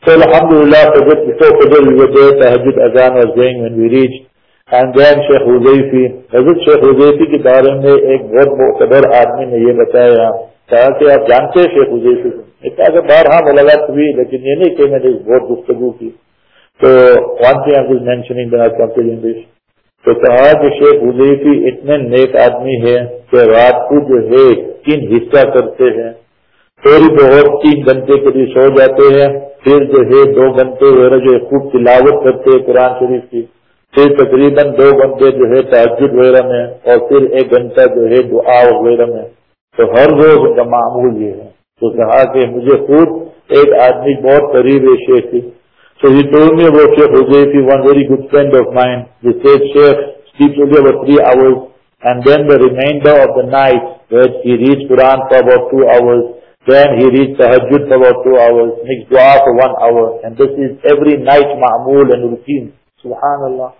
So alhamdulillah, Fajr, before Fajr we were there, Tahajjud Azan was going when we reached. And then Shaykh Huzayfi, Hazrat Shaykh Huzayfi ke baare mein ek bahut muqtabar ne ye bataya, کہا کہ آپ جانتے شیخ حضیفی کو کہا کہ بارہا ملاقات ہوئی، لیکن یہ نہیں کہ میں نے بہت گفتگو کی۔ تو one thing I mentioning English تو کہا کہ شیخ حضیفی اتنے نیک آدمی ہے کہ رات کو جو ہے تین حصہ کرتے ہیں۔ تھوڑی بہت تین گھنٹے کے لیے سو جاتے ہیں۔ پھر جو ہے دو گھنٹے وغیرہ جو ہے خوب تلاوت کرتے ہیں قرآن شریف کی۔ پھر تقریباً دو گھنٹے جو ہے تحجد وغیرہ میں اور پھر ایک گھنٹہ جو ہے دعا وغیرہ میں۔ تو ہر روز ان کا معمول یہ ہے۔ تو کہا کہ مجھے خود ایک آدمی بہت قریب ہے، شیخ کی تو یہ ٹورنی وہ شیخ ہو گئی تھی one very good friend of mine Sheikh three hour and then the reminder of the night wait he reach Quran for about two hour then he reach تحجد for about two hour next do of one hour and this is every night معمول اینڈ روٹین سبحان اللہ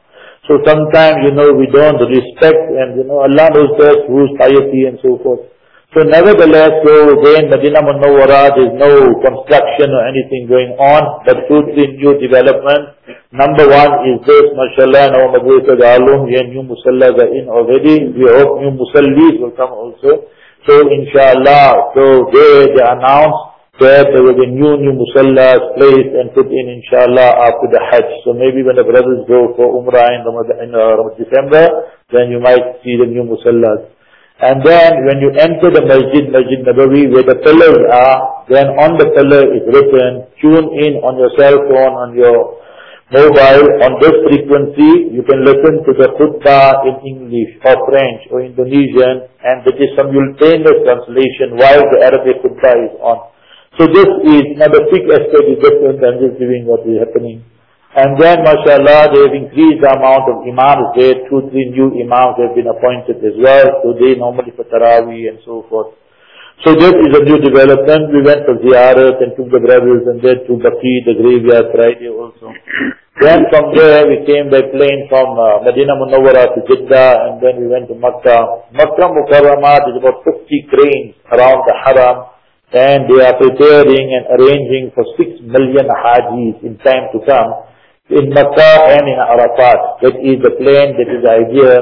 so some time you know we don't respect you know Allah So nevertheless, so again Medina Munawwara, there is no construction or anything going on, but totally new development. Number one is this, mashallah, in our Madrasa Alum, here new musallas are in already. We hope new musallis will come also. So inshallah, so they, they announced that there will be new, new musallas placed and put in inshallah after the Hajj. So maybe when the brothers go for Umrah in, Ramadan, in uh, December, then you might see the new musallas. And then when you enter the masjid, Masjid Nabawi, where the pillars are, then on the pillar is written, tune in on your cell phone, on your mobile, on this frequency, you can listen to the khutbah in English or French or Indonesian, and there is simultaneous translation while the Arabic khutbah is on. So this is, now the Sikh aspect is different, I'm just giving what is happening. And then, mashallah, they have increased the amount of imams there. Two, three new imams have been appointed as well. So they normally for Taraweeh and so forth. So this is a new development. We went for Ziyarat and took the brothers and then to Baqi, the graveyard Friday also. Then from there we came by plane from uh, Medina Munawwara to Jeddah and then we went to Makkah. Makkah Mukarramah is about 50 cranes around the Haram and they are preparing and arranging for 6 million Hajis in time to come in Makkah and in Arafat. That is the plan, that is the idea.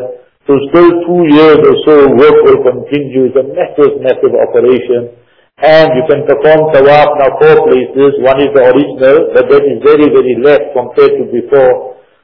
So still two years or so work will continue. It's a massive, massive operation. And you can perform tawaf now four places. One is the original, but that is very, very less compared to before.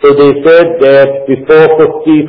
So they said that before 50,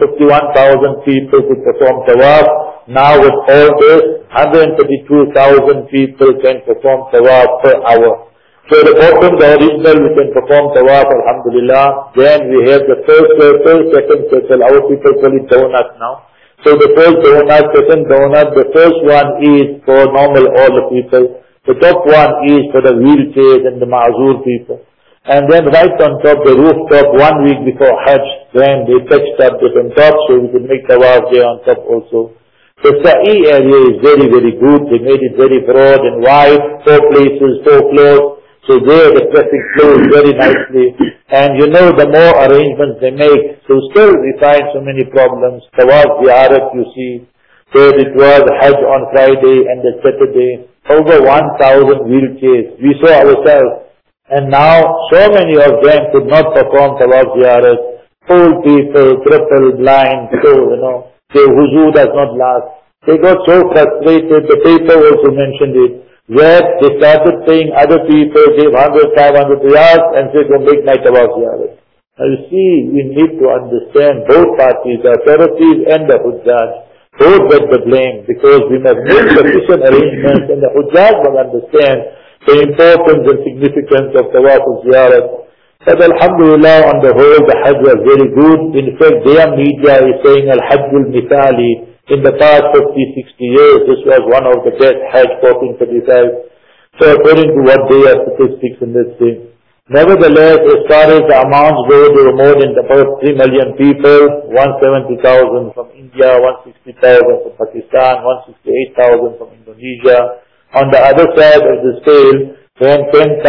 people could perform tawaf. Now with all this, 132,000 people can perform tawaf per hour. So the bottom, the original, we can perform tawaf, alhamdulillah. Then we have the first circle, second circle. Our people call it donut now. So the first donut, second donut, the first one is for normal all the people. The top one is for the wheelchairs and the ma'zur people. And then right on top, the rooftop, one week before Hajj, then they touched up on top so we could make tawaf there on top also. The Sa'i area is very, very good. They made it very broad and wide, four places, four floors. So there the traffic flows very nicely. And you know, the more arrangements they make, so still we find so many problems. Tawaf Ziyarat, you see, so it was Hajj on Friday and the Saturday, over 1,000 wheelchairs. We saw ourselves. And now so many of them could not perform Tawaf Ziyarat. Old people, crippled, blind, so, you know, their huzu does not last. They got so frustrated, the paper also mentioned it, where they started paying other people, give 100, 500 riyals and say, go make night about ziyarat. Now you see, we need to understand both parties, the authorities and the hujjaj. Both get the blame because we must make sufficient arrangements and the hujjaj will understand the importance and significance of tawaf ziyarat. But Alhamdulillah, on the whole, the Hajj was very good. In fact, their media is saying Al-Hajj al-Mithali, in the past 50, 60 years, this was one of the best Hajj 1435. So according to what they are statistics in this thing. Nevertheless, as far as the amounts go, there were more than about 3 million people, 170,000 from India, 160,000 from Pakistan, 168,000 from Indonesia. On the other side of the scale, then 10,000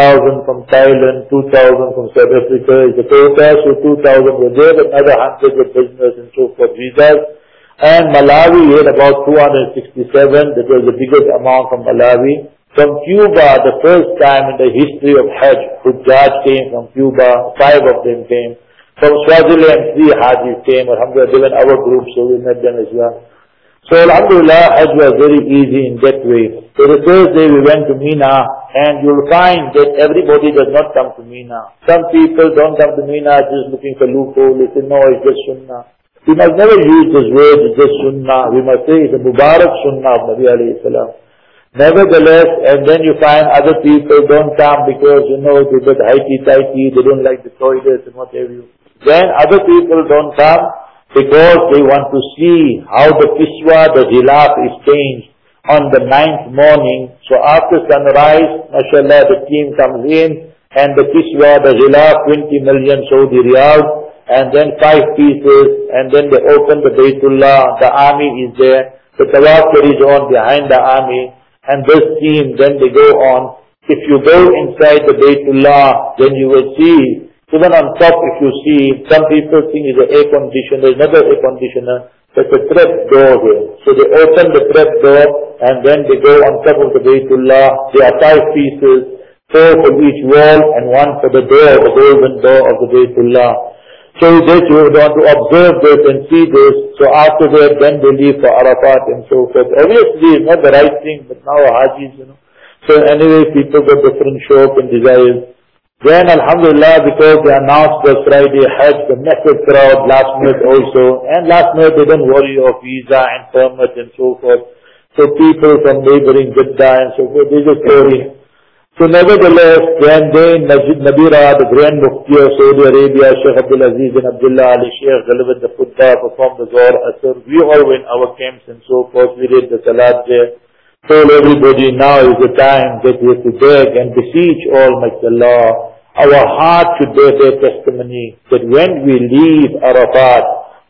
from Thailand, 2,000 from South Africa is the total, so 2,000 were there, another hundreds of business and so forth visas. And Malawi had about 267. That was the biggest amount from Malawi. From Cuba, the first time in the history of Hajj, Hujjaj came from Cuba. Five of them came. From Swaziland, three Hajis came. Alhamdulillah, were our group, so we met them as well. So Alhamdulillah, Hajj was very easy in that way. So the first day we went to Mina, and you'll find that everybody does not come to Mina. Some people don't come to Mina just looking for loophole. They say, no, it's just Sunnah. We must never use this word, it's just sunnah. We must say it's a Mubarak sunnah of Nabi alayhi salam. Nevertheless, and then you find other people don't come because, you know, they get highty-tighty, they don't like the toilets and what have you. Then other people don't come because they want to see how the kiswa, the hilaf is changed on the ninth morning. So after sunrise, mashallah, the team comes in and the kiswa, the hilaf, 20 million Saudi riyals, and then five pieces, and then they open the Baytullah, the army is there, the Tawaf carries on behind the army, and this team, then they go on. If you go inside the Baytullah, then you will see, even on top if you see, some people think it's an air conditioner, another air conditioner, there's a trap door here. So they open the trap door, and then they go on top of the Baytullah, there are five pieces, four for each wall, and one for the door, the golden door of the Baytullah. So this, you want to observe this and see this. So after that, then they leave for Arafat and so forth. Obviously, it's not the right thing, but now Hajis, you know. So anyway, people got different shop and desires. Then Alhamdulillah, because they announced the Friday Hajj, the massive crowd last minute also. And last minute they don't worry of visa and permit and so forth. So people from neighboring Jeddah and so forth, they just worry. So nevertheless, when they, Nabira, the Grand Mufti of Saudi Arabia, Sheikh Abdul Aziz bin Abdullah Ali Sheikh delivered the Qutta performed the Zohar Asr, we all were in our camps and so forth, we read the Salat there, told everybody now is the time that we have to beg and beseech Almighty Allah. Our heart should bear their testimony that when we leave Arafat,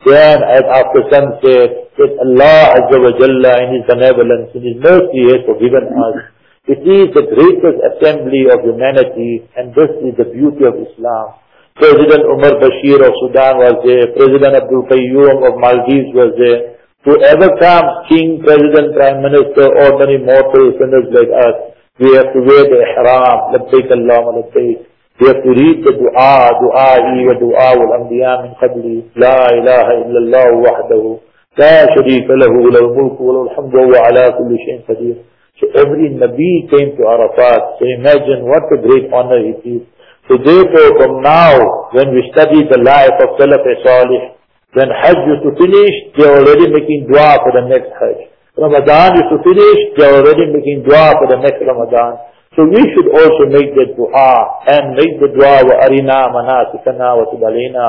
then as after sunset, that Allah Azza wa Jalla in His benevolence, in His mercy has forgiven us. It is the greatest assembly of humanity and this is the beauty of Islam. President Umar Bashir of Sudan was there. President Abdul Qayyum of Maldives was there. Whoever comes, king, president, prime minister, ordinary mortal sinners like us, we have to wear the ihram, labbaik Allahumma labbaik. We have to read the dua, du'a'i wa du'a wal anbiya min qabli, la ilaha illallah wahdahu, la sharika lahu, lahu mulku wa lahu alhamdu wa ala kulli shayin qadir. So every Nabi came to Arafat. So imagine what a great honor it is. So therefore from now, when we study the life of Salaf Salih, when Hajj used to finish, they are already making dua for the next Hajj. Ramadan is to finish, they are already making dua for the next Ramadan. So we should also make the dua and make the dua wa arina manasikana wa tubalina.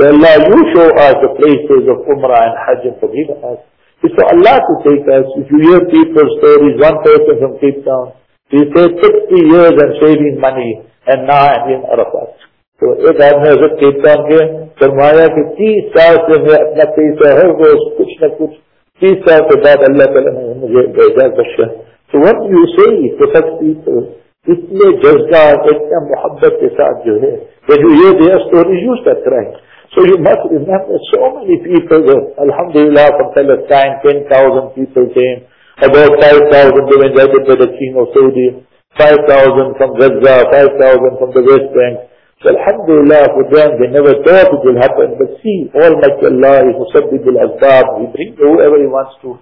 So Allah, you show us the places of Umrah and Hajj and forgive us. It's for Allah to take us. If you hear people's stories, one person from Cape Town, he said 60 years I'm saving money and now I'm in Arafat. تو ایک آدمی حضرت کیپ ٹاؤن کے فرمایا کہ تیس سال سے میں اپنا پیسہ ہر روز کچھ نہ کچھ تیس سال کے بعد اللہ تعالیٰ نے مجھے اعزاز بخشا تو what you see to such people اس لیے جذبہ اتنا محبت کے ساتھ جو ہے یہ دیا So you must remember so many people that, Alhamdulillah, from Palestine, 10,000 people came, about 5,000 were invited by the King of Saudi, 5,000 from Gaza, 5,000 from the West Bank. So Alhamdulillah for them, they never thought it will happen, but see, Almighty Allah is Musabbib al-Azbab, He brings whoever He wants to.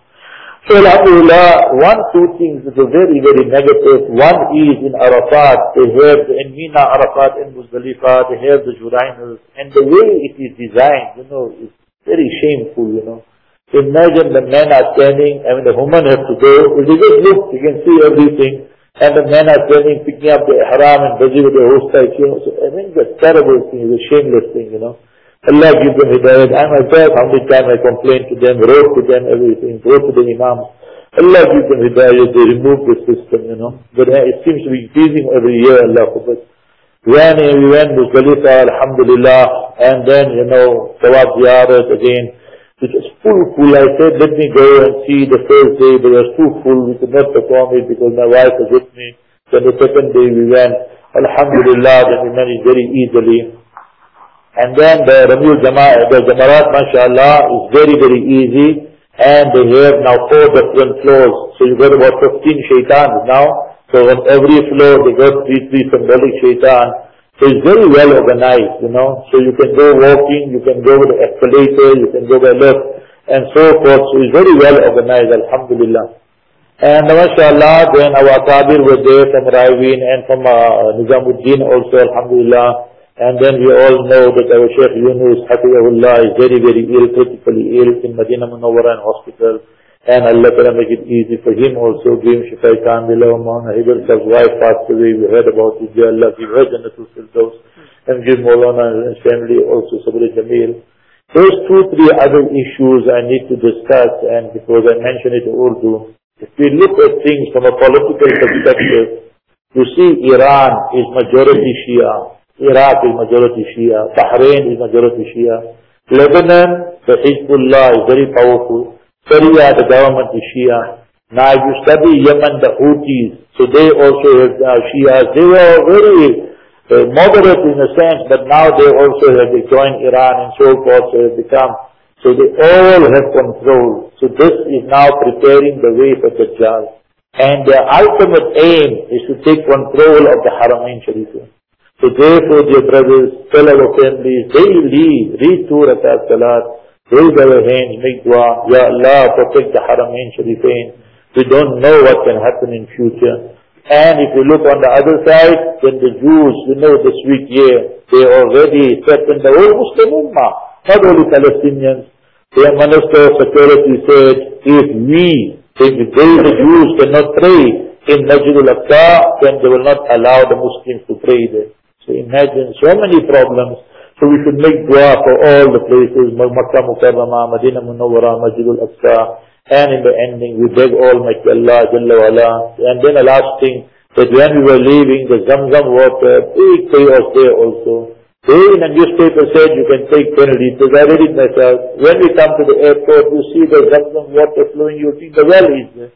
So Alhamdulillah, one, two things that are very, very negative. One is in Arafat, they have in Mina Arafat in Muzdalifah, they have the urinals, and the way it is designed, you know, is very shameful, you know. Imagine the men are standing, I mean the women have to go, if they just look, you can see everything, and the men are standing picking up the haram and busy with the host you know, so I mean it's a terrible thing, it's a shameless thing, you know. Allah give them hidayat. I myself, how many times I complained to them, wrote to them everything, wrote to the imams. Allah give them hidayat, they remove the system, you know. But uh, it seems to be increasing every year, Allah Akbar. When we went to Khalifa, Alhamdulillah, and then, you know, Tawab Ziyarat again, it was full, full. I said, let me go and see the first day, but it was too full. We could not perform it because my wife was with me. Then the second day we went. Alhamdulillah, then we managed very easily. And then the Jama, the Jamarat, mashallah, is very, very easy. And they have now four different floors. So you got about 15 shaitans now. So on every floor they got three, three symbolic shaitan. So it's very well organized, you know. So you can go walking, you can go with the escalator, you can go by lift, and so forth. So it's very well organized, alhamdulillah. And mashallah, then our Kabir were there from Raiveen and from uh, Nizamuddin also, alhamdulillah. And then we all know that our Sheikh Yunus, Hafizahullah, is very, very ill, critically ill in Medina Munawwara Hospital. And Allah Ta'ala make it easy for him also, give him Shifai Kamila will his wife passed away, we heard about it, Ya Allah, give her Jannatul Firdaus. And give Maulana and his family also Sabr Jamil. Those two, three other issues I need to discuss, and because I mentioned it Urdu, if we look at things from a political perspective, you see Iran is majority Shia. Iraq is majority Shia, Bahrain is majority Shia, Lebanon, the Hezbollah is very powerful, Syria, the government is Shia. Now you study Yemen, the Houthis, so they also have uh, Shias, they were very uh, moderate in a sense, but now they also have joined Iran and so forth, so have become, so they all have control. So this is now preparing the way for the Dajjal. And their ultimate aim is to take control of the Haramain Sharifah. So therefore, dear brothers, tell our families, daily read two rakat salat, raise our hands, make dua, Ya Allah, protect the Haramain Sharifain. We don't know what can happen in future. And if you look on the other side, then the Jews, you know this week year, they already threatened the whole Muslim Ummah, not only Palestinians. Their Minister of Security said, if we, if they, the Jews, cannot pray in Masjid al-Aqsa, then they will not allow the Muslims to pray there. So imagine so many problems. So we should make dua for all the places, Makkah Mukarramah, Madinah Munawwara, Masjidul Aqsa, and in the ending we beg Almighty Allah, Jalla wala. And then the last thing, that when we were leaving the Zamzam water, big chaos there also. They in a newspaper said you can take 10 liters. I read it myself. When we come to the airport, you see the Zamzam water flowing, you think the well is there.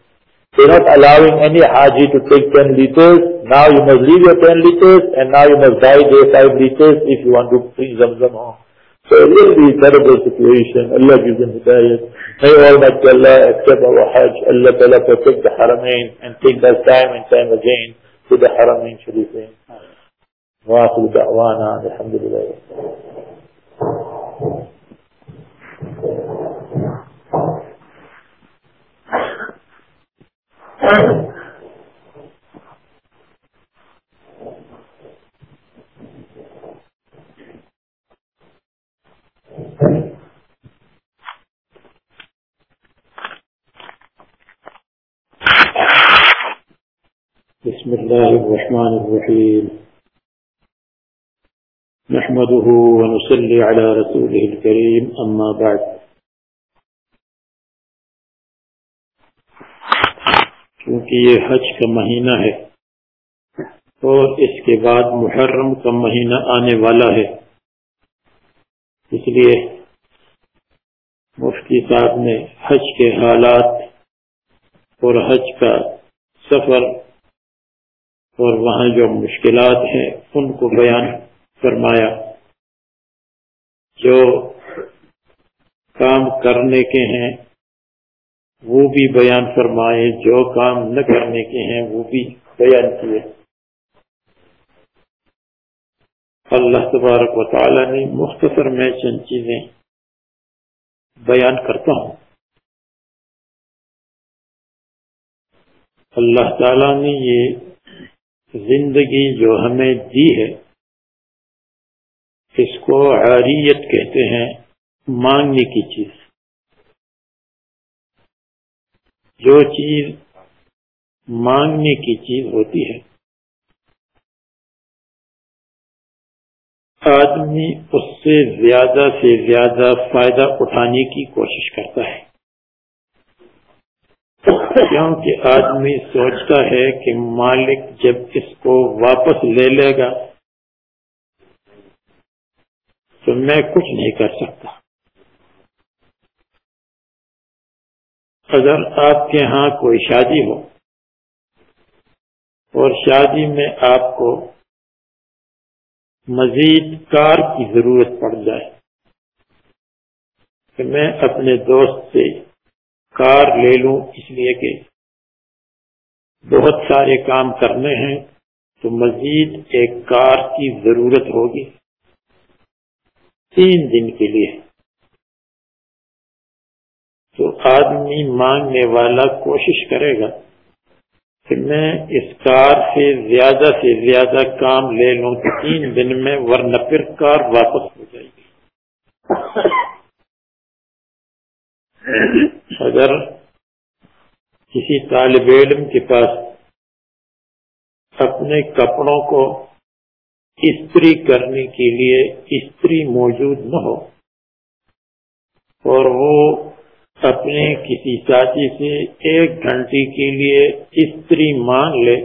They're not allowing any Haji to take 10 liters. Now you must leave your 10 liters and now you must buy their 5 liters if you want to bring Zamzam home. So it will be a terrible situation. Allah gives them hidayah. May Almighty Allah accept our Hajj. Allah Ta'ala protect the Haramain and take us time and time again to the Haramain Sharifain. وآخر دعوانا الحمد لله
بسم الله الرحمن الرحيم. نحمده ونصلي على رسوله الكريم. أما بعد. کیونکہ یہ حج کا مہینہ ہے اور اس کے بعد محرم کا مہینہ آنے والا ہے۔ اس لیے مفتی صاحب نے حج کے حالات اور حج کا سفر اور وہاں جو مشکلات ہیں ان کو بیان فرمایا۔ جو کام کرنے کے ہیں وہ بھی بیان فرمائے، جو کام نہ کرنے کے ہیں، وہ بھی بیان کیے۔ اللہ تبارک و تعالی نے مختصر میں چند چیزیں بیان کرتا ہوں۔ اللہ تعالی نے یہ زندگی جو ہمیں دی ہے، اس کو عاریت کہتے ہیں، مانگنے کی چیز۔ جو چیز مانگنے کی چیز ہوتی ہے۔ آدمی اس سے زیادہ سے زیادہ فائدہ اٹھانے کی کوشش کرتا ہے۔ کیونکہ آدمی سوچتا ہے کہ مالک جب اس کو واپس لے لے گا تو میں کچھ نہیں کر سکتا۔ اگر آپ کے ہاں کوئی شادی ہو اور شادی میں آپ کو مزید کار کی ضرورت پڑ جائے کہ میں اپنے دوست سے کار لے لوں، اس لیے کہ بہت سارے کام کرنے ہیں، تو مزید ایک کار کی ضرورت ہوگی۔ تین دن کے لیے۔ تو آدمی مانگنے والا کوشش کرے گا کہ میں اس کار سے زیادہ سے زیادہ کام لے لوں تو تین دن میں ورنہ پھر کار واپس ہو جائے گی۔ اگر کسی طالب علم کے پاس اپنے کپڑوں کو استری کرنے کے لیے استری موجود نہ ہو اور وہ اپنے کسی ساتھی سے ایک گھنٹے کے لیے استری مانگ لے۔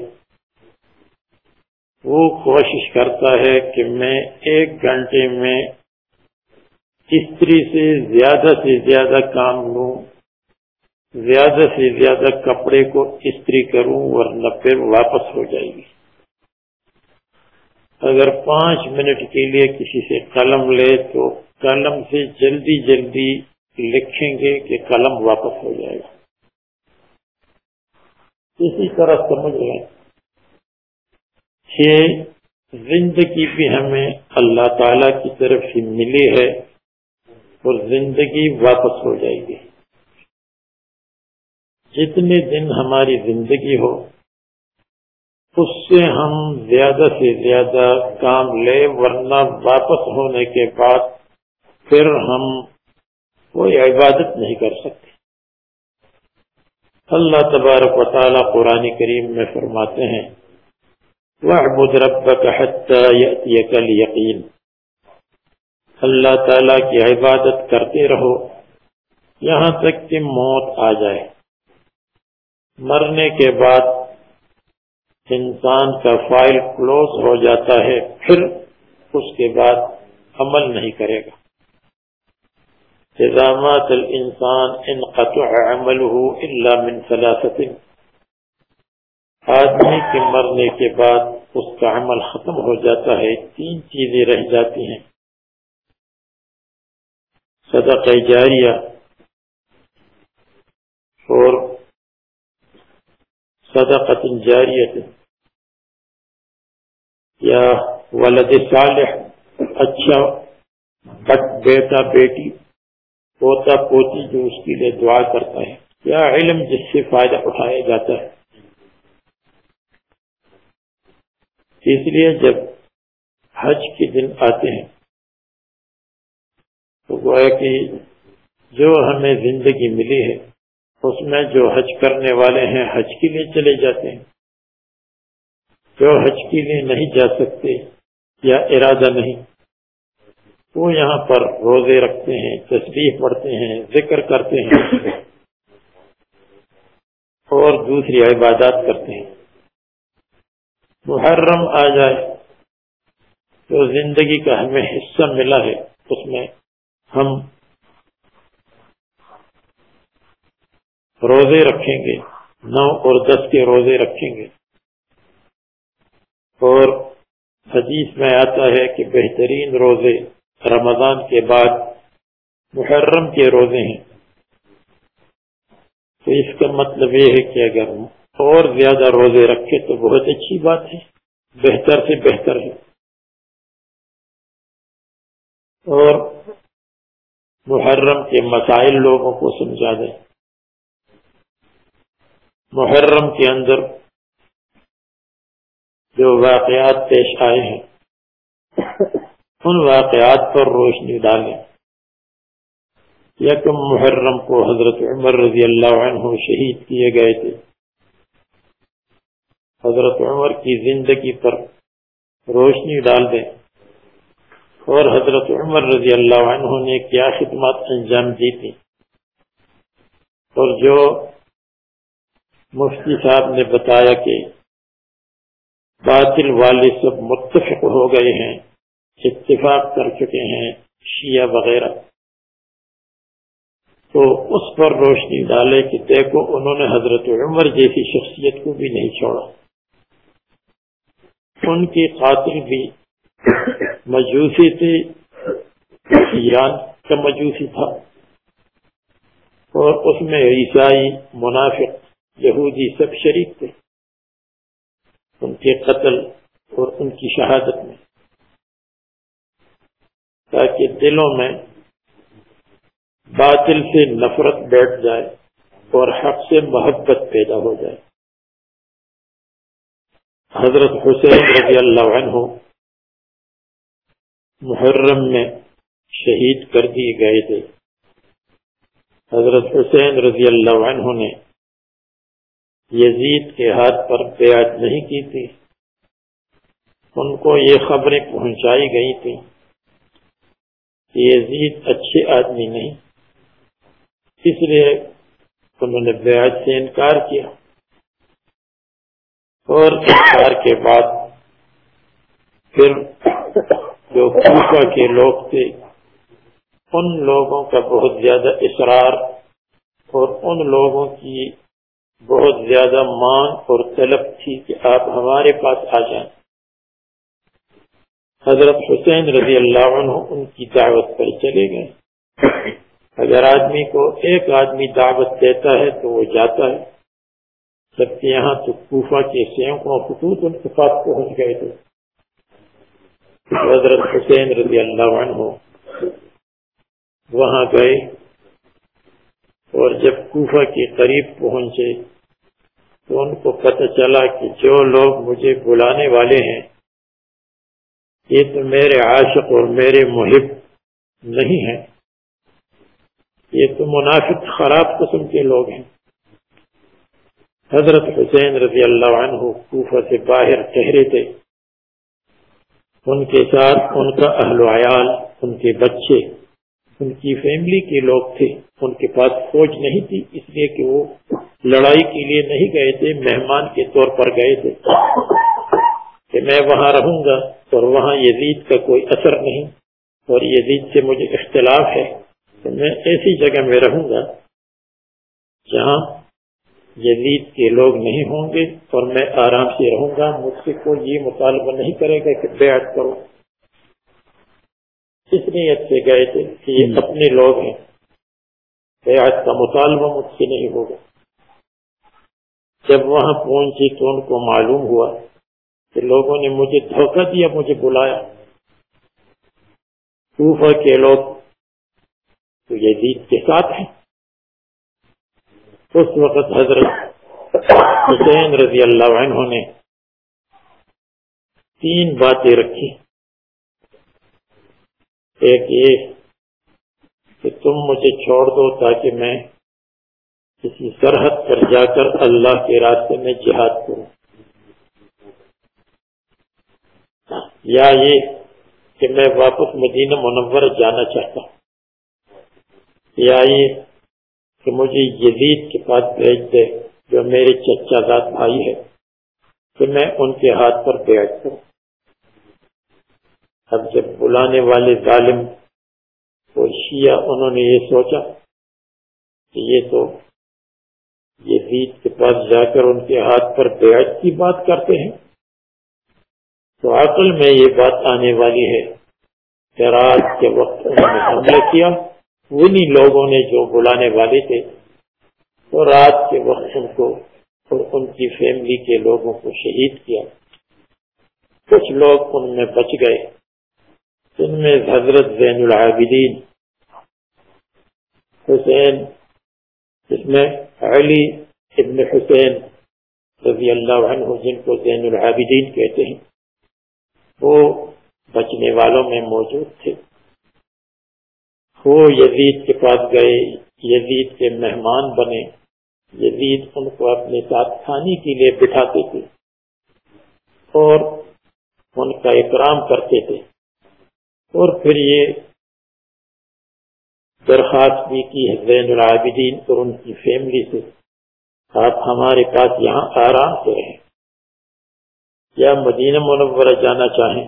وہ کوشش کرتا ہے کہ میں ایک گھنٹے میں استری سے زیادہ سے زیادہ کام لوں، زیادہ سے زیادہ کپڑے کو استری کروں، ورنہ پھر واپس ہو جائے گی۔ اگر پانچ منٹ کے لیے کسی سے قلم لے تو قلم سے جلدی جلدی لکھیں گے کہ قلم واپس ہو جائے گا۔ اسی طرح سمجھ لیں کہ زندگی بھی ہمیں اللہ تعالی کی طرف ہی ملی ہے اور زندگی واپس ہو جائے گی۔ جتنے دن ہماری زندگی ہو، اس سے ہم زیادہ سے زیادہ کام لے ورنہ واپس ہونے کے بعد پھر ہم کوئی عبادت نہیں کر سکتے۔ اللہ تبارک و تعالی قرآن کریم میں فرماتے ہیں یقین اللہ تعالی کی عبادت کرتے رہو، یہاں تک کہ موت آ جائے۔ مرنے کے بعد انسان کا فائل کلوز ہو جاتا ہے، پھر اس کے بعد عمل نہیں کرے گا۔ مات الانسان انقطع عمله الا من ثلاثه آدمی کے مرنے کے بعد اس کا عمل ختم ہو جاتا ہے، تین چیزیں رہ جاتی ہیں۔ صدقہ جاریہ اور صدقت جاریت یا ولد صالح اچھا بیٹا بیٹی۔ پوتا پوتی جو اس کے لیے دعا کرتا ہے۔ یا علم جس سے فائدہ اٹھایا جاتا ہے۔ اس لیے جب حج کے دن آتے ہیں، تو گویا کہ جو ہمیں زندگی ملی ہے، اس میں جو حج کرنے والے ہیں، حج کے لیے چلے جاتے ہیں۔ جو حج کے لیے نہیں جا سکتے یا ارادہ نہیں وہ یہاں پر روزے رکھتے ہیں تصویر پڑھتے ہیں، ذکر کرتے ہیں اور دوسری عبادات کرتے ہیں۔ محرم آ جائے تو زندگی کا ہمیں حصہ ملا ہے، اس میں ہم روزے رکھیں گے، نو اور دس کے روزے رکھیں گے۔ اور حدیث میں آتا ہے کہ بہترین روزے رمضان کے بعد محرم کے روزے ہیں۔ تو اس کا مطلب یہ ہے کہ اگر اور زیادہ روزے رکھے تو بہت اچھی بات ہے، بہتر سے بہتر ہے۔ اور محرم کے مسائل لوگوں کو سمجھا دیں۔ محرم کے اندر جو واقعات پیش آئے ہیں۔ ان واقعات پر روشنی ڈالیں۔ یکم محرم کو حضرت عمر رضی اللہ عنہ شہید کیے گئے تھے۔ حضرت عمر کی زندگی پر روشنی ڈال دیں۔ اور حضرت عمر رضی اللہ عنہ نے کیا خدمات انجام دی تھی اور جو مفتی صاحب نے بتایا کہ باطل والے سب متفق ہو گئے ہیں۔ اتفاق کر چکے ہیں، شیعہ وغیرہ۔ تو اس پر روشنی ڈالے کہ دیکھو، انہوں نے حضرت عمر جیسی شخصیت کو بھی نہیں چھوڑا۔ ان کے قاتل بھی مجوسی تھی ایران کا مجوسی تھا۔ اور اس میں عیسائی منافق، یہودی سب شریک تھے۔ ان کے قتل اور ان کی شہادت میں۔ تاکہ دلوں میں باطل سے نفرت بیٹھ جائے اور حق سے محبت پیدا ہو جائے۔ حضرت حسین رضی اللہ عنہ محرم میں شہید کر دیے گئے تھے۔ حضرت حسین رضی اللہ عنہ نے یزید کے ہاتھ پر بیعت نہیں کی تھی۔ ان کو یہ خبریں پہنچائی گئی تھی یزید اچھے آدمی نہیں۔ اس لیے انہوں نے بیعت سے انکار کیا۔ اور انکار کے بعد پھر جو کوفہ کے لوگ تھے، ان لوگوں کا بہت زیادہ اصرار اور ان لوگوں کی بہت زیادہ مانگ اور طلب تھی کہ آپ ہمارے پاس آ جائیں۔ حضرت حسین رضی اللہ عنہ ان کی دعوت پر چلے گئے۔ اگر آدمی کو ایک آدمی دعوت دیتا ہے تو وہ جاتا ہے۔ جبکہ یہاں تو کوفہ کے سینکڑوں خطوط ان کے پاس پہنچ گئے تھے۔ حضرت حسین رضی اللہ عنہ وہاں گئے اور جب کوفہ کے قریب پہنچے تو ان کو پتہ چلا کہ جو لوگ مجھے بلانے والے ہیں یہ تو میرے عاشق اور میرے محب نہیں ہیں۔ یہ تو منافق خراب قسم کے لوگ ہیں۔ حضرت حسین رضی اللہ عنہ کوفہ سے باہر ٹہرے تھے۔ ان کے ساتھ ان کا اہل ویال ان کے بچے، ان کی فیملی کے لوگ تھے۔ ان کے پاس فوج نہیں تھی، اس لیے کہ وہ لڑائی کے لیے نہیں گئے تھے، مہمان کے طور پر گئے تھے۔ کہ میں وہاں رہوں گا اور وہاں یزید کا کوئی اثر نہیں اور یزید سے مجھے اختلاف ہے تو میں ایسی جگہ میں رہوں گا جہاں یزید کے لوگ نہیں ہوں گے اور میں آرام سے رہوں گا، مجھ سے کوئی یہ مطالبہ نہیں کرے گا کہ بیعت کرو۔ اس نیت سے گئے تھے کہ یہ اپنے لوگ ہیں۔ بیعت کا مطالبہ مجھ سے نہیں ہوگا۔ جب وہاں پہنچی تو ان کو معلوم ہوا کہ لوگوں نے مجھے دھوکہ دیا، مجھے بلایا۔ کوفہ کے لوگ تو یزید کے ساتھ ہیں۔ اس وقت حضرت حسین رضی اللہ عنہ نے تین باتیں رکھی۔ ایک یہ کہ تم مجھے چھوڑ دو تاکہ میں کسی سرحد پر جا کر اللہ کے راستے میں جہاد کروں۔ یا یہ کہ میں واپس مدینہ منور جانا چاہتا ہوں۔ یا یہ کہ مجھے یزید کے پاس بھیج دے جو میرے چچا زاد بھائی ہے کہ میں ان کے ہاتھ پر بیٹھ کروں اب جب بلانے والے ظالم کو شیعہ انہوں نے یہ سوچا کہ یہ تو یزید کے پاس جا کر ان کے ہاتھ پر بیعت کی بات کرتے ہیں۔ تو عقل میں یہ بات آنے والی ہے کہ رات کے وقت انہوں نے حملہ کیا، انہی لوگوں نے جو بلانے والے تھے، تو رات کے وقت ان کو اور ان کی فیملی کے لوگوں کو شہید کیا۔ کچھ لوگ ان میں بچ گئے۔ ان میں حضرت زین العابدین، حسین، اس میں علی ابن حسین رضی اللہ عنہ، جن کو زین العابدین کہتے ہیں۔ وہ بچنے والوں میں موجود تھے۔ وہ یزید کے پاس گئے، یزید کے مہمان بنے، یزید ان کو اپنے ساتھ کھانے کے لیے بٹھاتے تھے اور ان کا اکرام کرتے تھے۔ اور پھر یہ درخواست بھی کی ہے زین العابدین اور ان کی فیملی سے، آپ ہمارے پاس یہاں آرام سے رہیں۔ یا مدینہ منورہ جانا چاہیں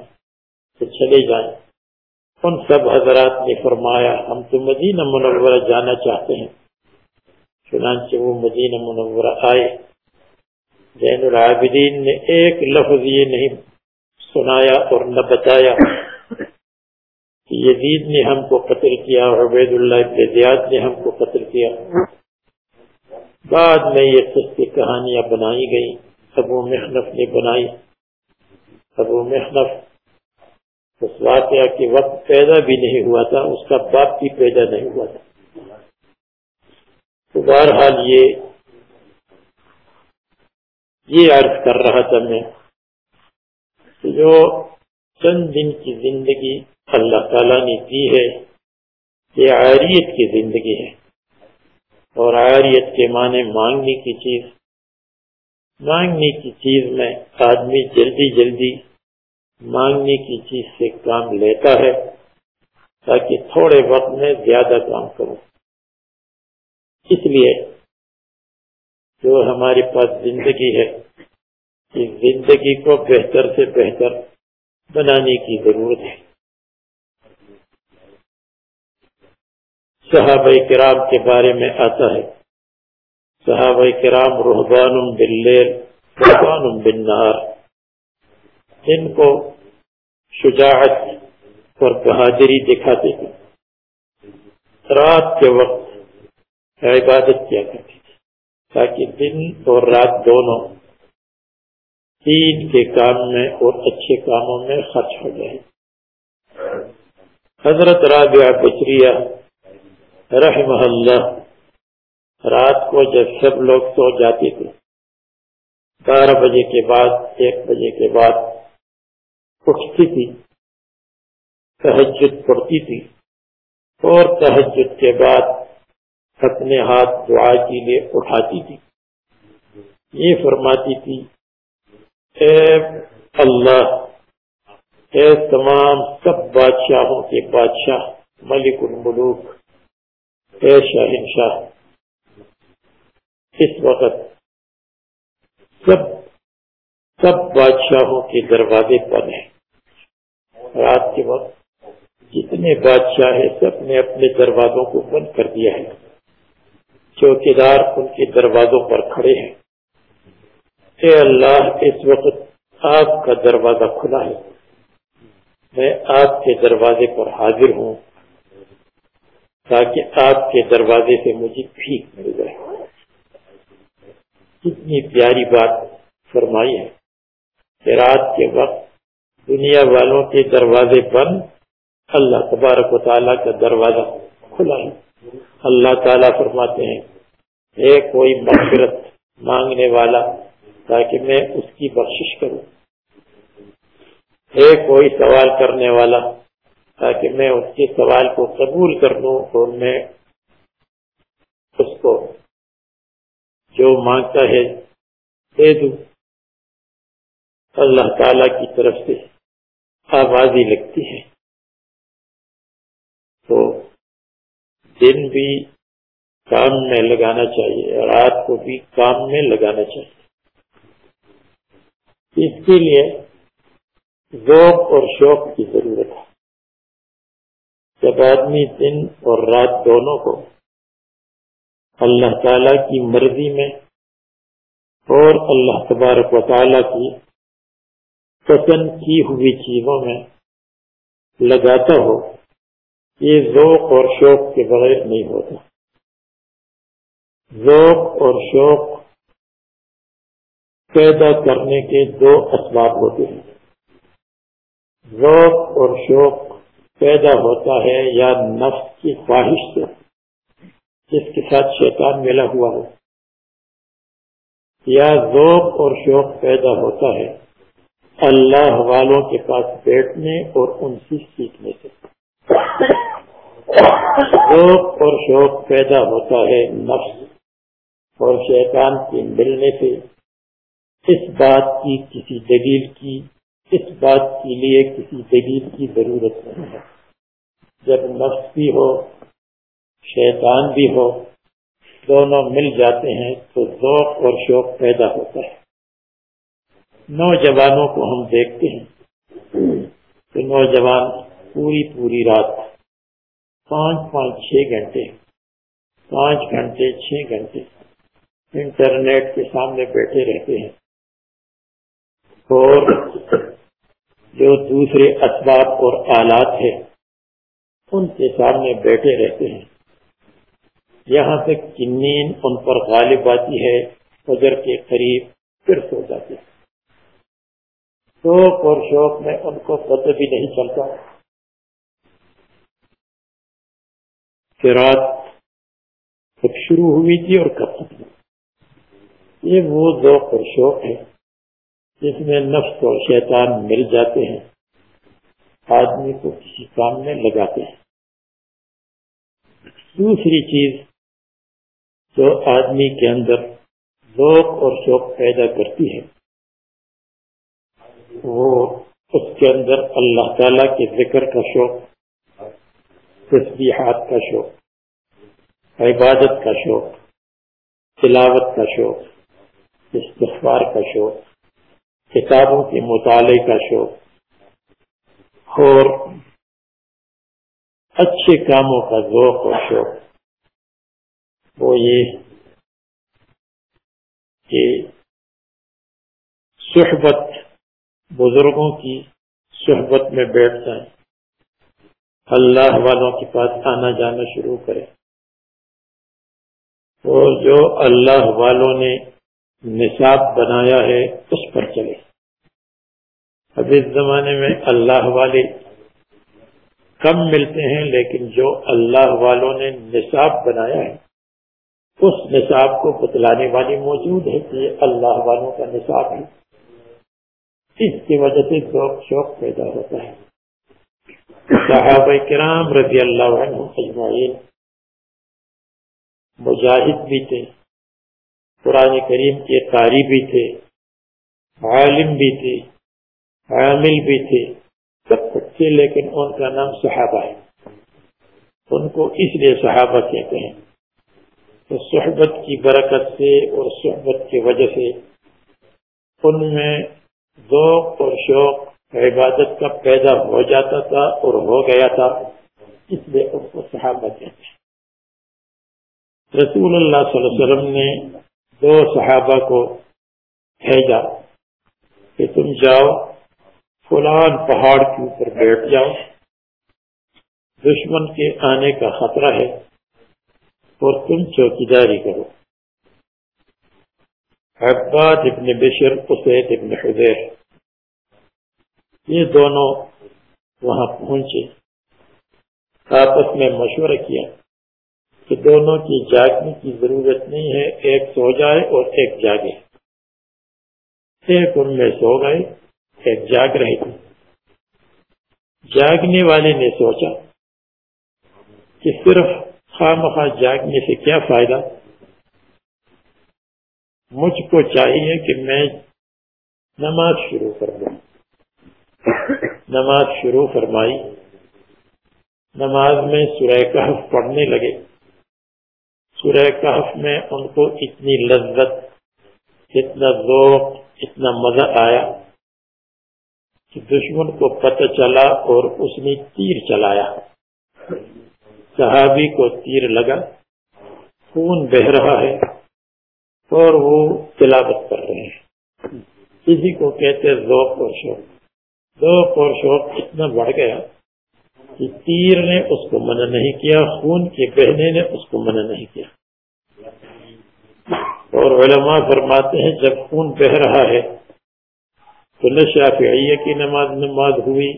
تو چلے جائیں۔ ان سب حضرات نے فرمایا، ہم تو مدینہ منورہ جانا چاہتے ہیں۔ چنانچہ وہ مدینہ منورہ آئے۔ زین العابدین نے ایک لفظ یہ نہیں سنایا اور نہ بتایا کہ یزید نے ہم کو قتل کیا، عبید اللہ ابن زیاد نے ہم کو قتل کیا۔ بعد میں یہ سستی کہانیاں بنائی گئی ابو محنف نے بنائی۔ ابو محنف اس واقعہ کے وقت پیدا بھی نہیں ہوا تھا، اس کا باپ بھی پیدا نہیں ہوا تھا۔ تو بہرحال یہ یہ عرض کر رہا تھا میں جو چند دن کی زندگی اللہ تعالیٰ نے دی ہے، یہ عاریت کی زندگی ہے۔ اور عاریت کے معنی مانگنے کی چیز مانگنے کی چیز میں آدمی جلدی جلدی مانگنے کی چیز سے کام لیتا ہے تاکہ تھوڑے وقت میں زیادہ کام کروں اس لیے جو ہمارے پاس زندگی ہے، اس زندگی کو بہتر سے بہتر بنانے کی ضرورت ہے۔ صحابہ کرام کے بارے میں آتا ہے۔ صحابہ کرام رحبان بلیل رحبان بنار جن کو شجاعت اور بہادری دکھاتے تھے۔ رات کے وقت عبادت کیا کرتی تھی تاکہ دن اور رات دونوں دین کے کام میں اور اچھے کاموں میں خرچ ہو جائے۔ حضرت رابعہ بچریہ رحمہ اللہ رات کو جب سب لوگ سو جاتے تھے، بارہ بجے کے بعد، ایک بجے کے بعد اٹھتی تھی، تہجد پڑتی تھی اور تہجد کے بعد اپنے ہاتھ دعا کے لیے اٹھاتی تھی۔ یہ فرماتی تھی، اے اللہ، اے تمام سب بادشاہوں کے بادشاہ، ملک الملوک، اے شاہن شاہ اس وقت سب سب بادشاہوں کے دروازے پر ہیں رات کے وقت جتنے بادشاہ ہیں سب نے اپنے دروازوں کو بند کر دیا ہے۔ چوکیدار ان کے دروازوں پر کھڑے ہیں۔ اے اللہ، اس وقت آپ کا دروازہ کھلا ہے۔ میں آپ کے دروازے پر حاضر ہوں تاکہ آپ کے دروازے سے مجھے بھیک مل جائے۔ کتنی پیاری بات فرمائی ہے کہ رات کے وقت دنیا والوں کے دروازے بند اللہ تبارک و تعالیٰ کا دروازہ کھلا ہے۔ اللہ تعالیٰ فرماتے ہیں ہے کوئی مغفرت مانگنے والا، تاکہ میں اس کی بخشش کروں۔ ہے کوئی سوال کرنے والا، تاکہ میں اس کے سوال کو قبول کر لوں اور میں اس کو جو مانگتا ہے، دے دوں۔ اللہ تعالی کی طرف سے آوازی لگتی ہے۔ تو دن بھی کام میں لگانا چاہیے، رات کو بھی کام میں لگانا چاہیے۔ اس کے لیے ذوق اور شوق کی ضرورت ہے۔ جب آدمی دن اور رات دونوں کو اللہ تعالی کی مرضی میں اور اللہ تبارک و تعالی کی پسند کی ہوئی چیزوں میں لگاتا ہو، یہ ذوق اور شوق کے بغیر نہیں ہوتا۔ ذوق اور شوق پیدا کرنے کے دو اسباب ہوتے ہیں۔ ذوق اور شوق پیدا ہوتا ہے یا نفس کی خواہش سے۔ جس کے ساتھ شیطان ملا ہوا ہو۔ یا ذوق اور شوق پیدا ہوتا ہے۔ اللہ والوں کے پاس بیٹھنے اور ان سے سیکھنے سے۔ ذوق اور شوق پیدا ہوتا ہے نفس اور شیطان کے ملنے سے۔ اس بات کی کسی دلیل کی، اس بات کے لیے کسی دلیل کی ضرورت نہیں ہے۔ جب نفس بھی ہو شیطان بھی ہو، دونوں مل جاتے ہیں تو ذوق اور شوق پیدا ہوتا ہے۔ نوجوانوں کو ہم دیکھتے ہیں کہ نوجوان پوری پوری رات پانچ پانچ چھ گھنٹے، پانچ گھنٹے چھ گھنٹے انٹرنیٹ کے سامنے بیٹھے رہتے ہیں۔ اور جو دوسرے اسباب اور آلات ہیں، ان کے سامنے بیٹھے رہتے ہیں۔ یہاں تک کہ نیند ان پر غالب آتی ہے، فجر کے قریب پھر سو جاتے ہیں شوق اور شوق میں ان کو پتہ بھی نہیں چلتا۔ کہ رات کب شروع ہوئی تھی اور کب ختم یہ وہ ذوق اور شوق ہے جس میں نفس اور شیطان مل جاتے ہیں۔ آدمی کو کسی کام میں لگاتے ہیں۔ دوسری چیز جو آدمی کے اندر ذوق اور شوق پیدا کرتی ہے، وہ اس کے اندر اللہ تعالی کے ذکر کا شوق، تسبیحات کا شوق، عبادت کا شوق، تلاوت کا شوق، استغفار کا شوق، کتابوں کے مطالعے کا شوق، اور اچھے کاموں کا ذوق اور شوق۔ وہ یہ کہ صحبت بزرگوں کی صحبت میں بیٹھ جائیں اللہ والوں کے پاس آنا جانا شروع کرے۔ اور جو اللہ والوں نے نصاب بنایا ہے، اس پر چلے۔ اب اس زمانے میں اللہ والے کم ملتے ہیں، لیکن جو اللہ والوں نے نصاب بنایا ہے اس نصاب کو بتلانے والی موجود ہے کہ اللہ والوں کا نصاب ہے۔ اس کی وجہ سے ذوق شوق پیدا ہوتا ہے۔ صحابہ کرام رضی اللہ عنہ اجمعین مجاہد بھی تھے، قرآن کریم کے قاری بھی تھے، عالم بھی تھے، عامل بھی تھے، سب کچھ تھے لیکن ان کا نام صحابہ ہے۔ ان کو اس لیے صحابہ کہتے ہیں۔ تو صحبت کی برکت سے اور صحبت کی وجہ سے ان میں ذوق اور شوق عبادت کا پیدا ہو جاتا تھا اور ہو گیا تھا، اس لیے ان کو صحابہ کہتے ہیں۔ رسول اللہ صلی اللہ علیہ وسلم نے دو صحابہ کو بھیجا کہ تم جاؤ، فلان پہاڑ کے اوپر بیٹھ جاؤ، دشمن کے آنے کا خطرہ ہے۔ اور تم چوکیداری کرو۔ عباد ابن بشر اسید ابن حضیر یہ دونوں وہاں پہنچے۔ آپس میں مشورہ کیا کہ دونوں کی جاگنے کی ضرورت نہیں ہے، ایک سو جائے اور ایک جاگے۔ ایک ان میں سو گئے، ایک جاگ رہے۔ تھے جاگنے والے نے سوچا کہ صرف خواہ جاگنے سے کیا فائدہ؟ مجھ کو چاہیے کہ میں نماز شروع کر دوں۔ نماز شروع فرمائی۔ نماز میں سورہ کہف پڑھنے لگے۔ سورہ کہف میں ان کو اتنی لذت، اتنا ذوق، اتنا مزہ آیا کہ دشمن کو پتہ چلا اور اس نے تیر چلایا۔ صحابی کو تیر لگا، خون بہ رہا ہے اور وہ تلاوت کر رہے ہیں۔ اسی کو کہتے ذوق اور شوق۔ ذوق اور شوق اتنا بڑھ گیا کہ تیر نے اس کو منع نہیں کیا، خون کے بہنے نے اس کو منع نہیں کیا۔ اور علماء فرماتے ہیں، جب خون بہ رہا ہے تو نہ شافعیہ کی نماز نماز ہوئی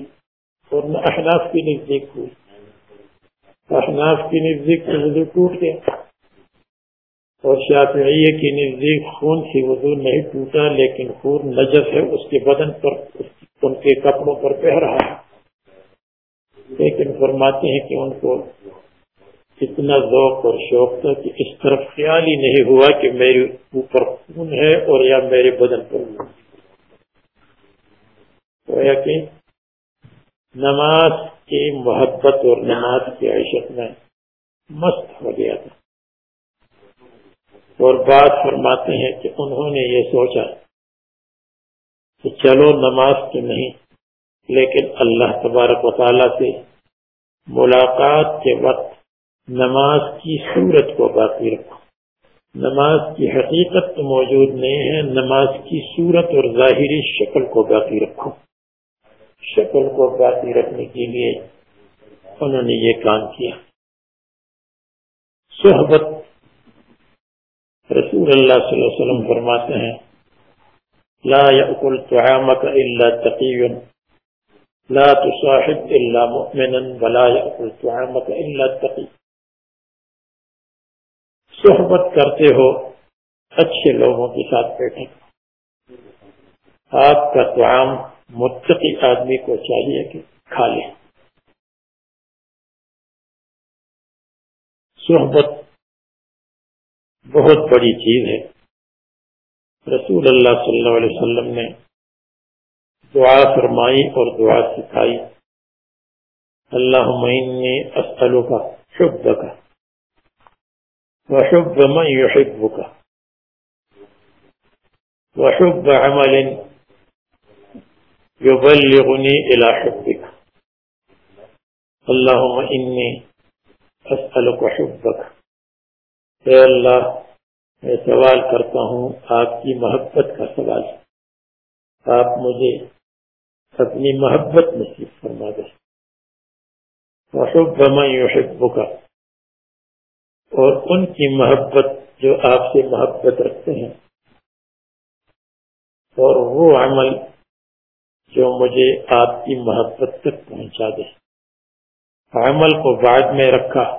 اور نہ احناف کی نزدیک ہوئی۔ احناف کی نزدیک تو وضو ٹوٹ گیا۔ اور شافعیہ کی نزدیک خون کی وضو نہیں ٹوٹا، لیکن خون نجس ہے، اس کے بدن پر ان کے کپڑوں پر بہ رہا ہے۔ لیکن فرماتے ہیں کہ ان کو اتنا ذوق اور شوق تھا کہ اس طرف خیال ہی نہیں ہوا کہ میرے اوپر خون ہے اور یا میرے بدن پر کہ نماز کی محبت اور نماز کی عیشت میں مست ہو گیا تھا۔ اور بات فرماتے ہیں کہ انہوں نے یہ سوچا کہ چلو نماز تو نہیں، لیکن اللہ تبارک و تعالی سے ملاقات کے وقت نماز کی صورت کو باقی رکھو۔ نماز کی حقیقت تو موجود نہیں ہے، نماز کی صورت اور ظاہری شکل کو باقی رکھو۔ شکل کو باقی رکھنے کے لیے انہوں نے یہ کام کیا۔ صحبت رسول اللہ صلی اللہ علیہ وسلم فرماتے ہیں، لا يأكل طعامك إلا تقي لا تصاحب إلا مؤمنا ولا يأكل طعامك إلا تقي صحبت کرتے ہو اچھے لوگوں کے ساتھ بیٹھے آپ کا طعام متقی آدمی کو چاہیے کہ کھا لیں صحبت بہت بڑی چیز ہے۔ رسول اللہ صلی اللہ علیہ وسلم نے دعا فرمائی اور دعا سکھائی۔ اللہ معنی اسلو کا شب کا وحب من يحبك وحب عمل يبلغني إلى حبك. اللهم إني أسألك حبك. اے اللہ، میں سوال کرتا ہوں آپ کی محبت کا سوال. آپ مجھے اپنی محبت نصیب فرما دے وحب من يحبك. اور ان کی محبت جو آپ سے محبت رکھتے ہیں. اور وہ عمل جو مجھے آپ کی محبت تک پہنچا دے۔ عمل کو بعد میں رکھا۔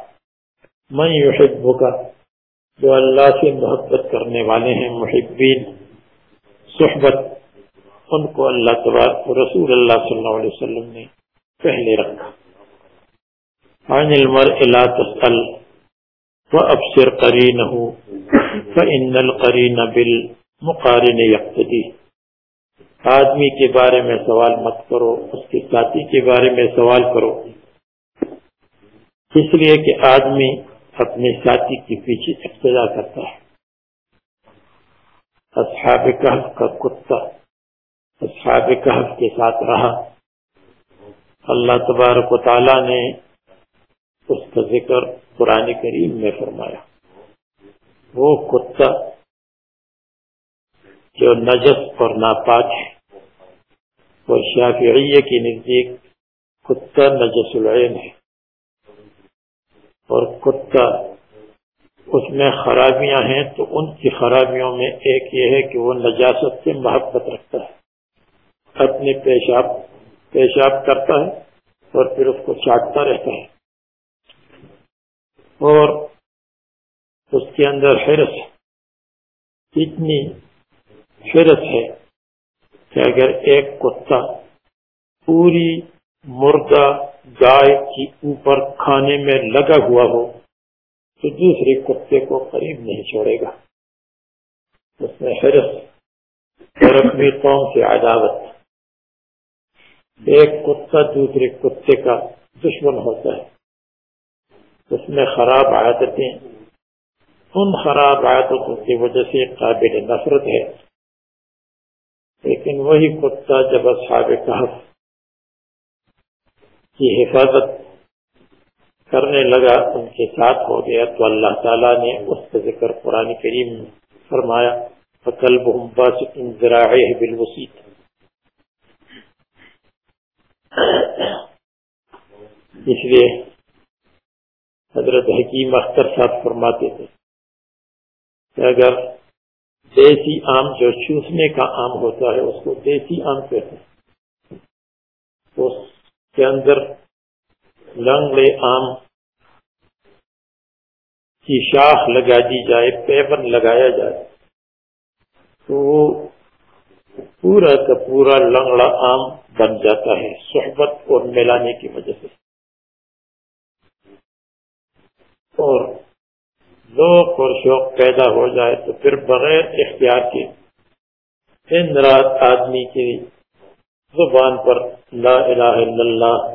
من يحبك، جو اللہ سے محبت کرنے والے ہیں، محبین، صحبت، ان کو اللہ تبارک رسول اللہ صلی اللہ علیہ وسلم نے پہلے رکھا۔ عن المرء لا تسأل وابصر قرینه، فإن القرین بالمقارن يقتدي آدمی کے بارے میں سوال مت کرو، اس کے ساتھی کے بارے میں سوال کرو۔ اس لیے کہ آدمی اپنے ساتھی کے پیچھے اقتدا کرتا ہے۔ اصحاب کہف کا کتا اصحاب کہف کے ساتھ رہا۔ اللہ تبارک و تعالی نے اس کا ذکر قرآن کریم میں فرمایا۔ وہ کتا جو نجس اور ناپاک ہے۔ وہ شافعیہ کے نزدیک کتا نجس العین ہے۔ اور کتا اس میں خرابیاں ہیں تو ان کی خرابیوں میں ایک یہ ہے کہ وہ نجاست سے محبت رکھتا ہے۔ اپنے پیشاب پیشاب کرتا ہے اور پھر اس کو چاٹتا رہتا ہے۔ اور اس کے اندر حرس، اتنی حرس ہے کہ اگر ایک کتا پوری مردہ گائے کی اوپر کھانے میں لگا ہوا ہو، تو دوسرے کتے کو قریب نہیں چھوڑے گا۔ اس میں حرس اور اپنی قوم سے عداوت۔ ایک کتا دوسرے کتے کا دشمن ہوتا ہے۔ اس میں خراب عادتیں، ان خراب عادتوں کی وجہ سے قابل نفرت ہے۔ لیکن وہی کتا جب اصحاب کہف کی حفاظت کرنے لگا، ان کے ساتھ ہو گیا تو اللہ تعالیٰ نے اس کا ذکر قرآن کریم فرمایا فکل باسط ذراعه بالوسیط اس لیے حضرت حکیم اختر صاحب فرماتے تھے کہ اگر دیسی آم جو چوسنے کا آم ہوتا ہے، اس کو دیسی آم کہتے ہیں۔ اس کے اندر لنگڑے آم کی شاخ لگا دی جائے پیون لگایا جائے۔ تو پورا کا پورا لنگڑا آم بن جاتا ہے صحبت اور ملانے کی وجہ سے۔ اور ذوق اور شوق پیدا ہو جائے تو پھر بغیر اختیار کے دن رات آدمی کی زبان پر لا الہ الا اللہ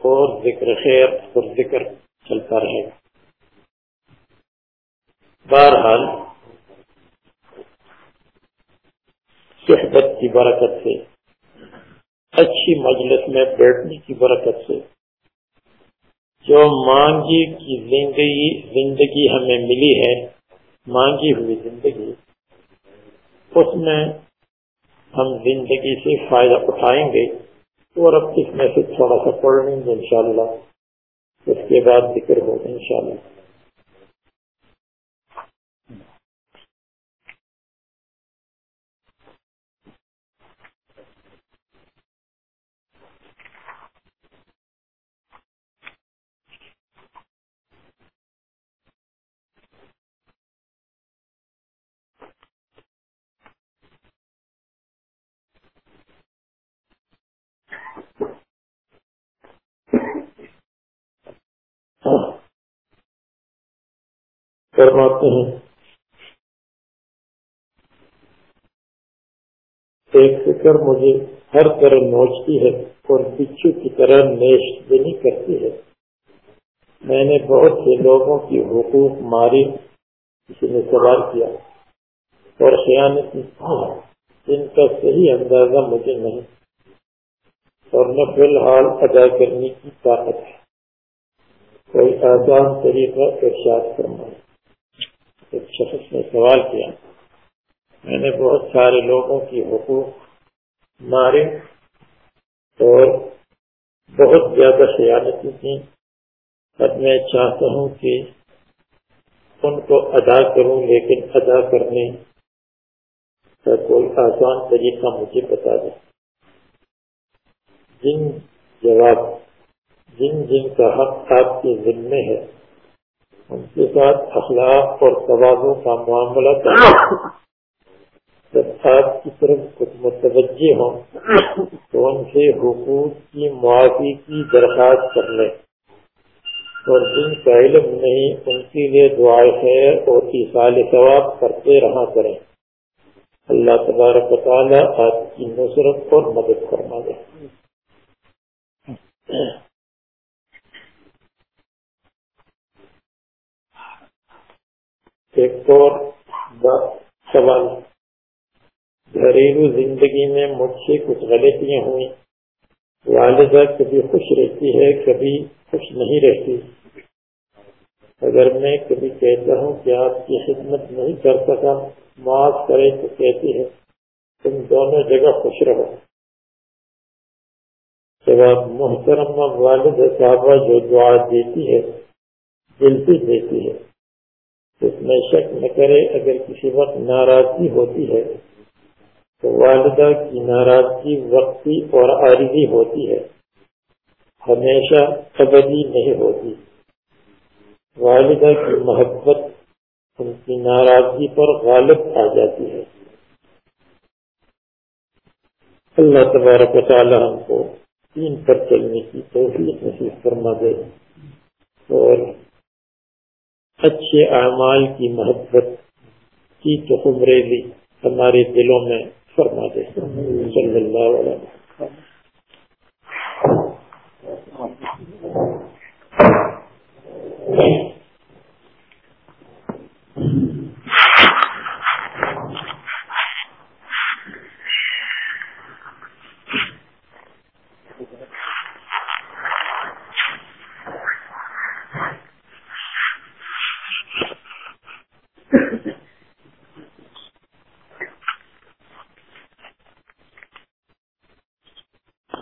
اور ذکر خیر اور ذکر چلتا رہے گا۔ بہرحال، صحبت کی برکت سے، اچھی مجلس میں بیٹھنے کی برکت سے جو مانگی کی زندگی زندگی ہمیں ملی ہے، مانگی ہوئی زندگی، اس میں ہم زندگی سے فائدہ اٹھائیں گے اور اب اس میں سے تھوڑا سا پڑھ لیں گے انشاءاللہ۔ اس کے بعد ذکر ہوگا انشاءاللہ۔ ہاں۔ فرماتے ہیں، ایک فکر مجھے ہر طرح نوچتی ہے اور بچھو کی طرح نیش دینی کرتی ہے۔ میں نے بہت سے لوگوں کی حقوق ماری کسی نے سوال کیا۔ اور خیانت ان کا صحیح اندازہ مجھے نہیں۔ اور نہ فی الحال ادا کرنے کی طاقت ہے۔ کوئی آسان طریقہ ارشاد فرمائے۔ ایک شخص نے سوال کیا، میں نے بہت سارے لوگوں کی حقوق مارے اور بہت زیادہ خیالتیں کی، اب میں چاہتا ہوں کہ ان کو ادا کروں، لیکن ادا کرنے کا کوئی آسان طریقہ مجھے بتا دیں جن جواب جن جن کا حق آپ کے ذمے ہے، ان کے ساتھ اخلاق اور توازوں کا معاملہ جب آپ کی طرف کچھ متوجہ ہوں، تو ان سے حقوق کی معافی کی درخواست کر لیں۔ اور جن کا علم نہیں، ان کے لیے دعائیں خیر اور ایسال ثواب کرتے رہا کریں۔ اللہ تبارک تعالیٰ آپ کی نصرت اور مدد فرما دیں ایک اور سوال۔ گھریلو زندگی میں مجھ سے کچھ غلطیاں ہوئی والدہ کبھی خوش رہتی ہے، کبھی خوش نہیں رہتی۔ اگر میں کبھی کہتا ہوں کہ آپ کی خدمت نہیں کر سکا، معاف کرے تو کہتی ہے، تم دونوں جگہ خوش رہو۔ جب آپ محترم والد صاحبہ جو دعا دیتی ہے، دل سے دیتی ہے۔ اس میں شک نہ کرے، اگر کسی وقت ناراضگی ہوتی ہے، تو والدہ کی ناراضگی وقتی اور عارضی ہوتی ہے۔ ہمیشہ ابدی نہیں ہوتی۔ والدہ کی محبت ان کی ناراضگی پر غالب آ جاتی ہے۔ اللہ تبارک و تعالی ہم کو تین پر چلنے کی توفیق نصیب فرما دے۔ اور اچھے اعمال کی محبت کی تو عمرے ہمارے دلوں میں فرما دے صلی اللہ علیہ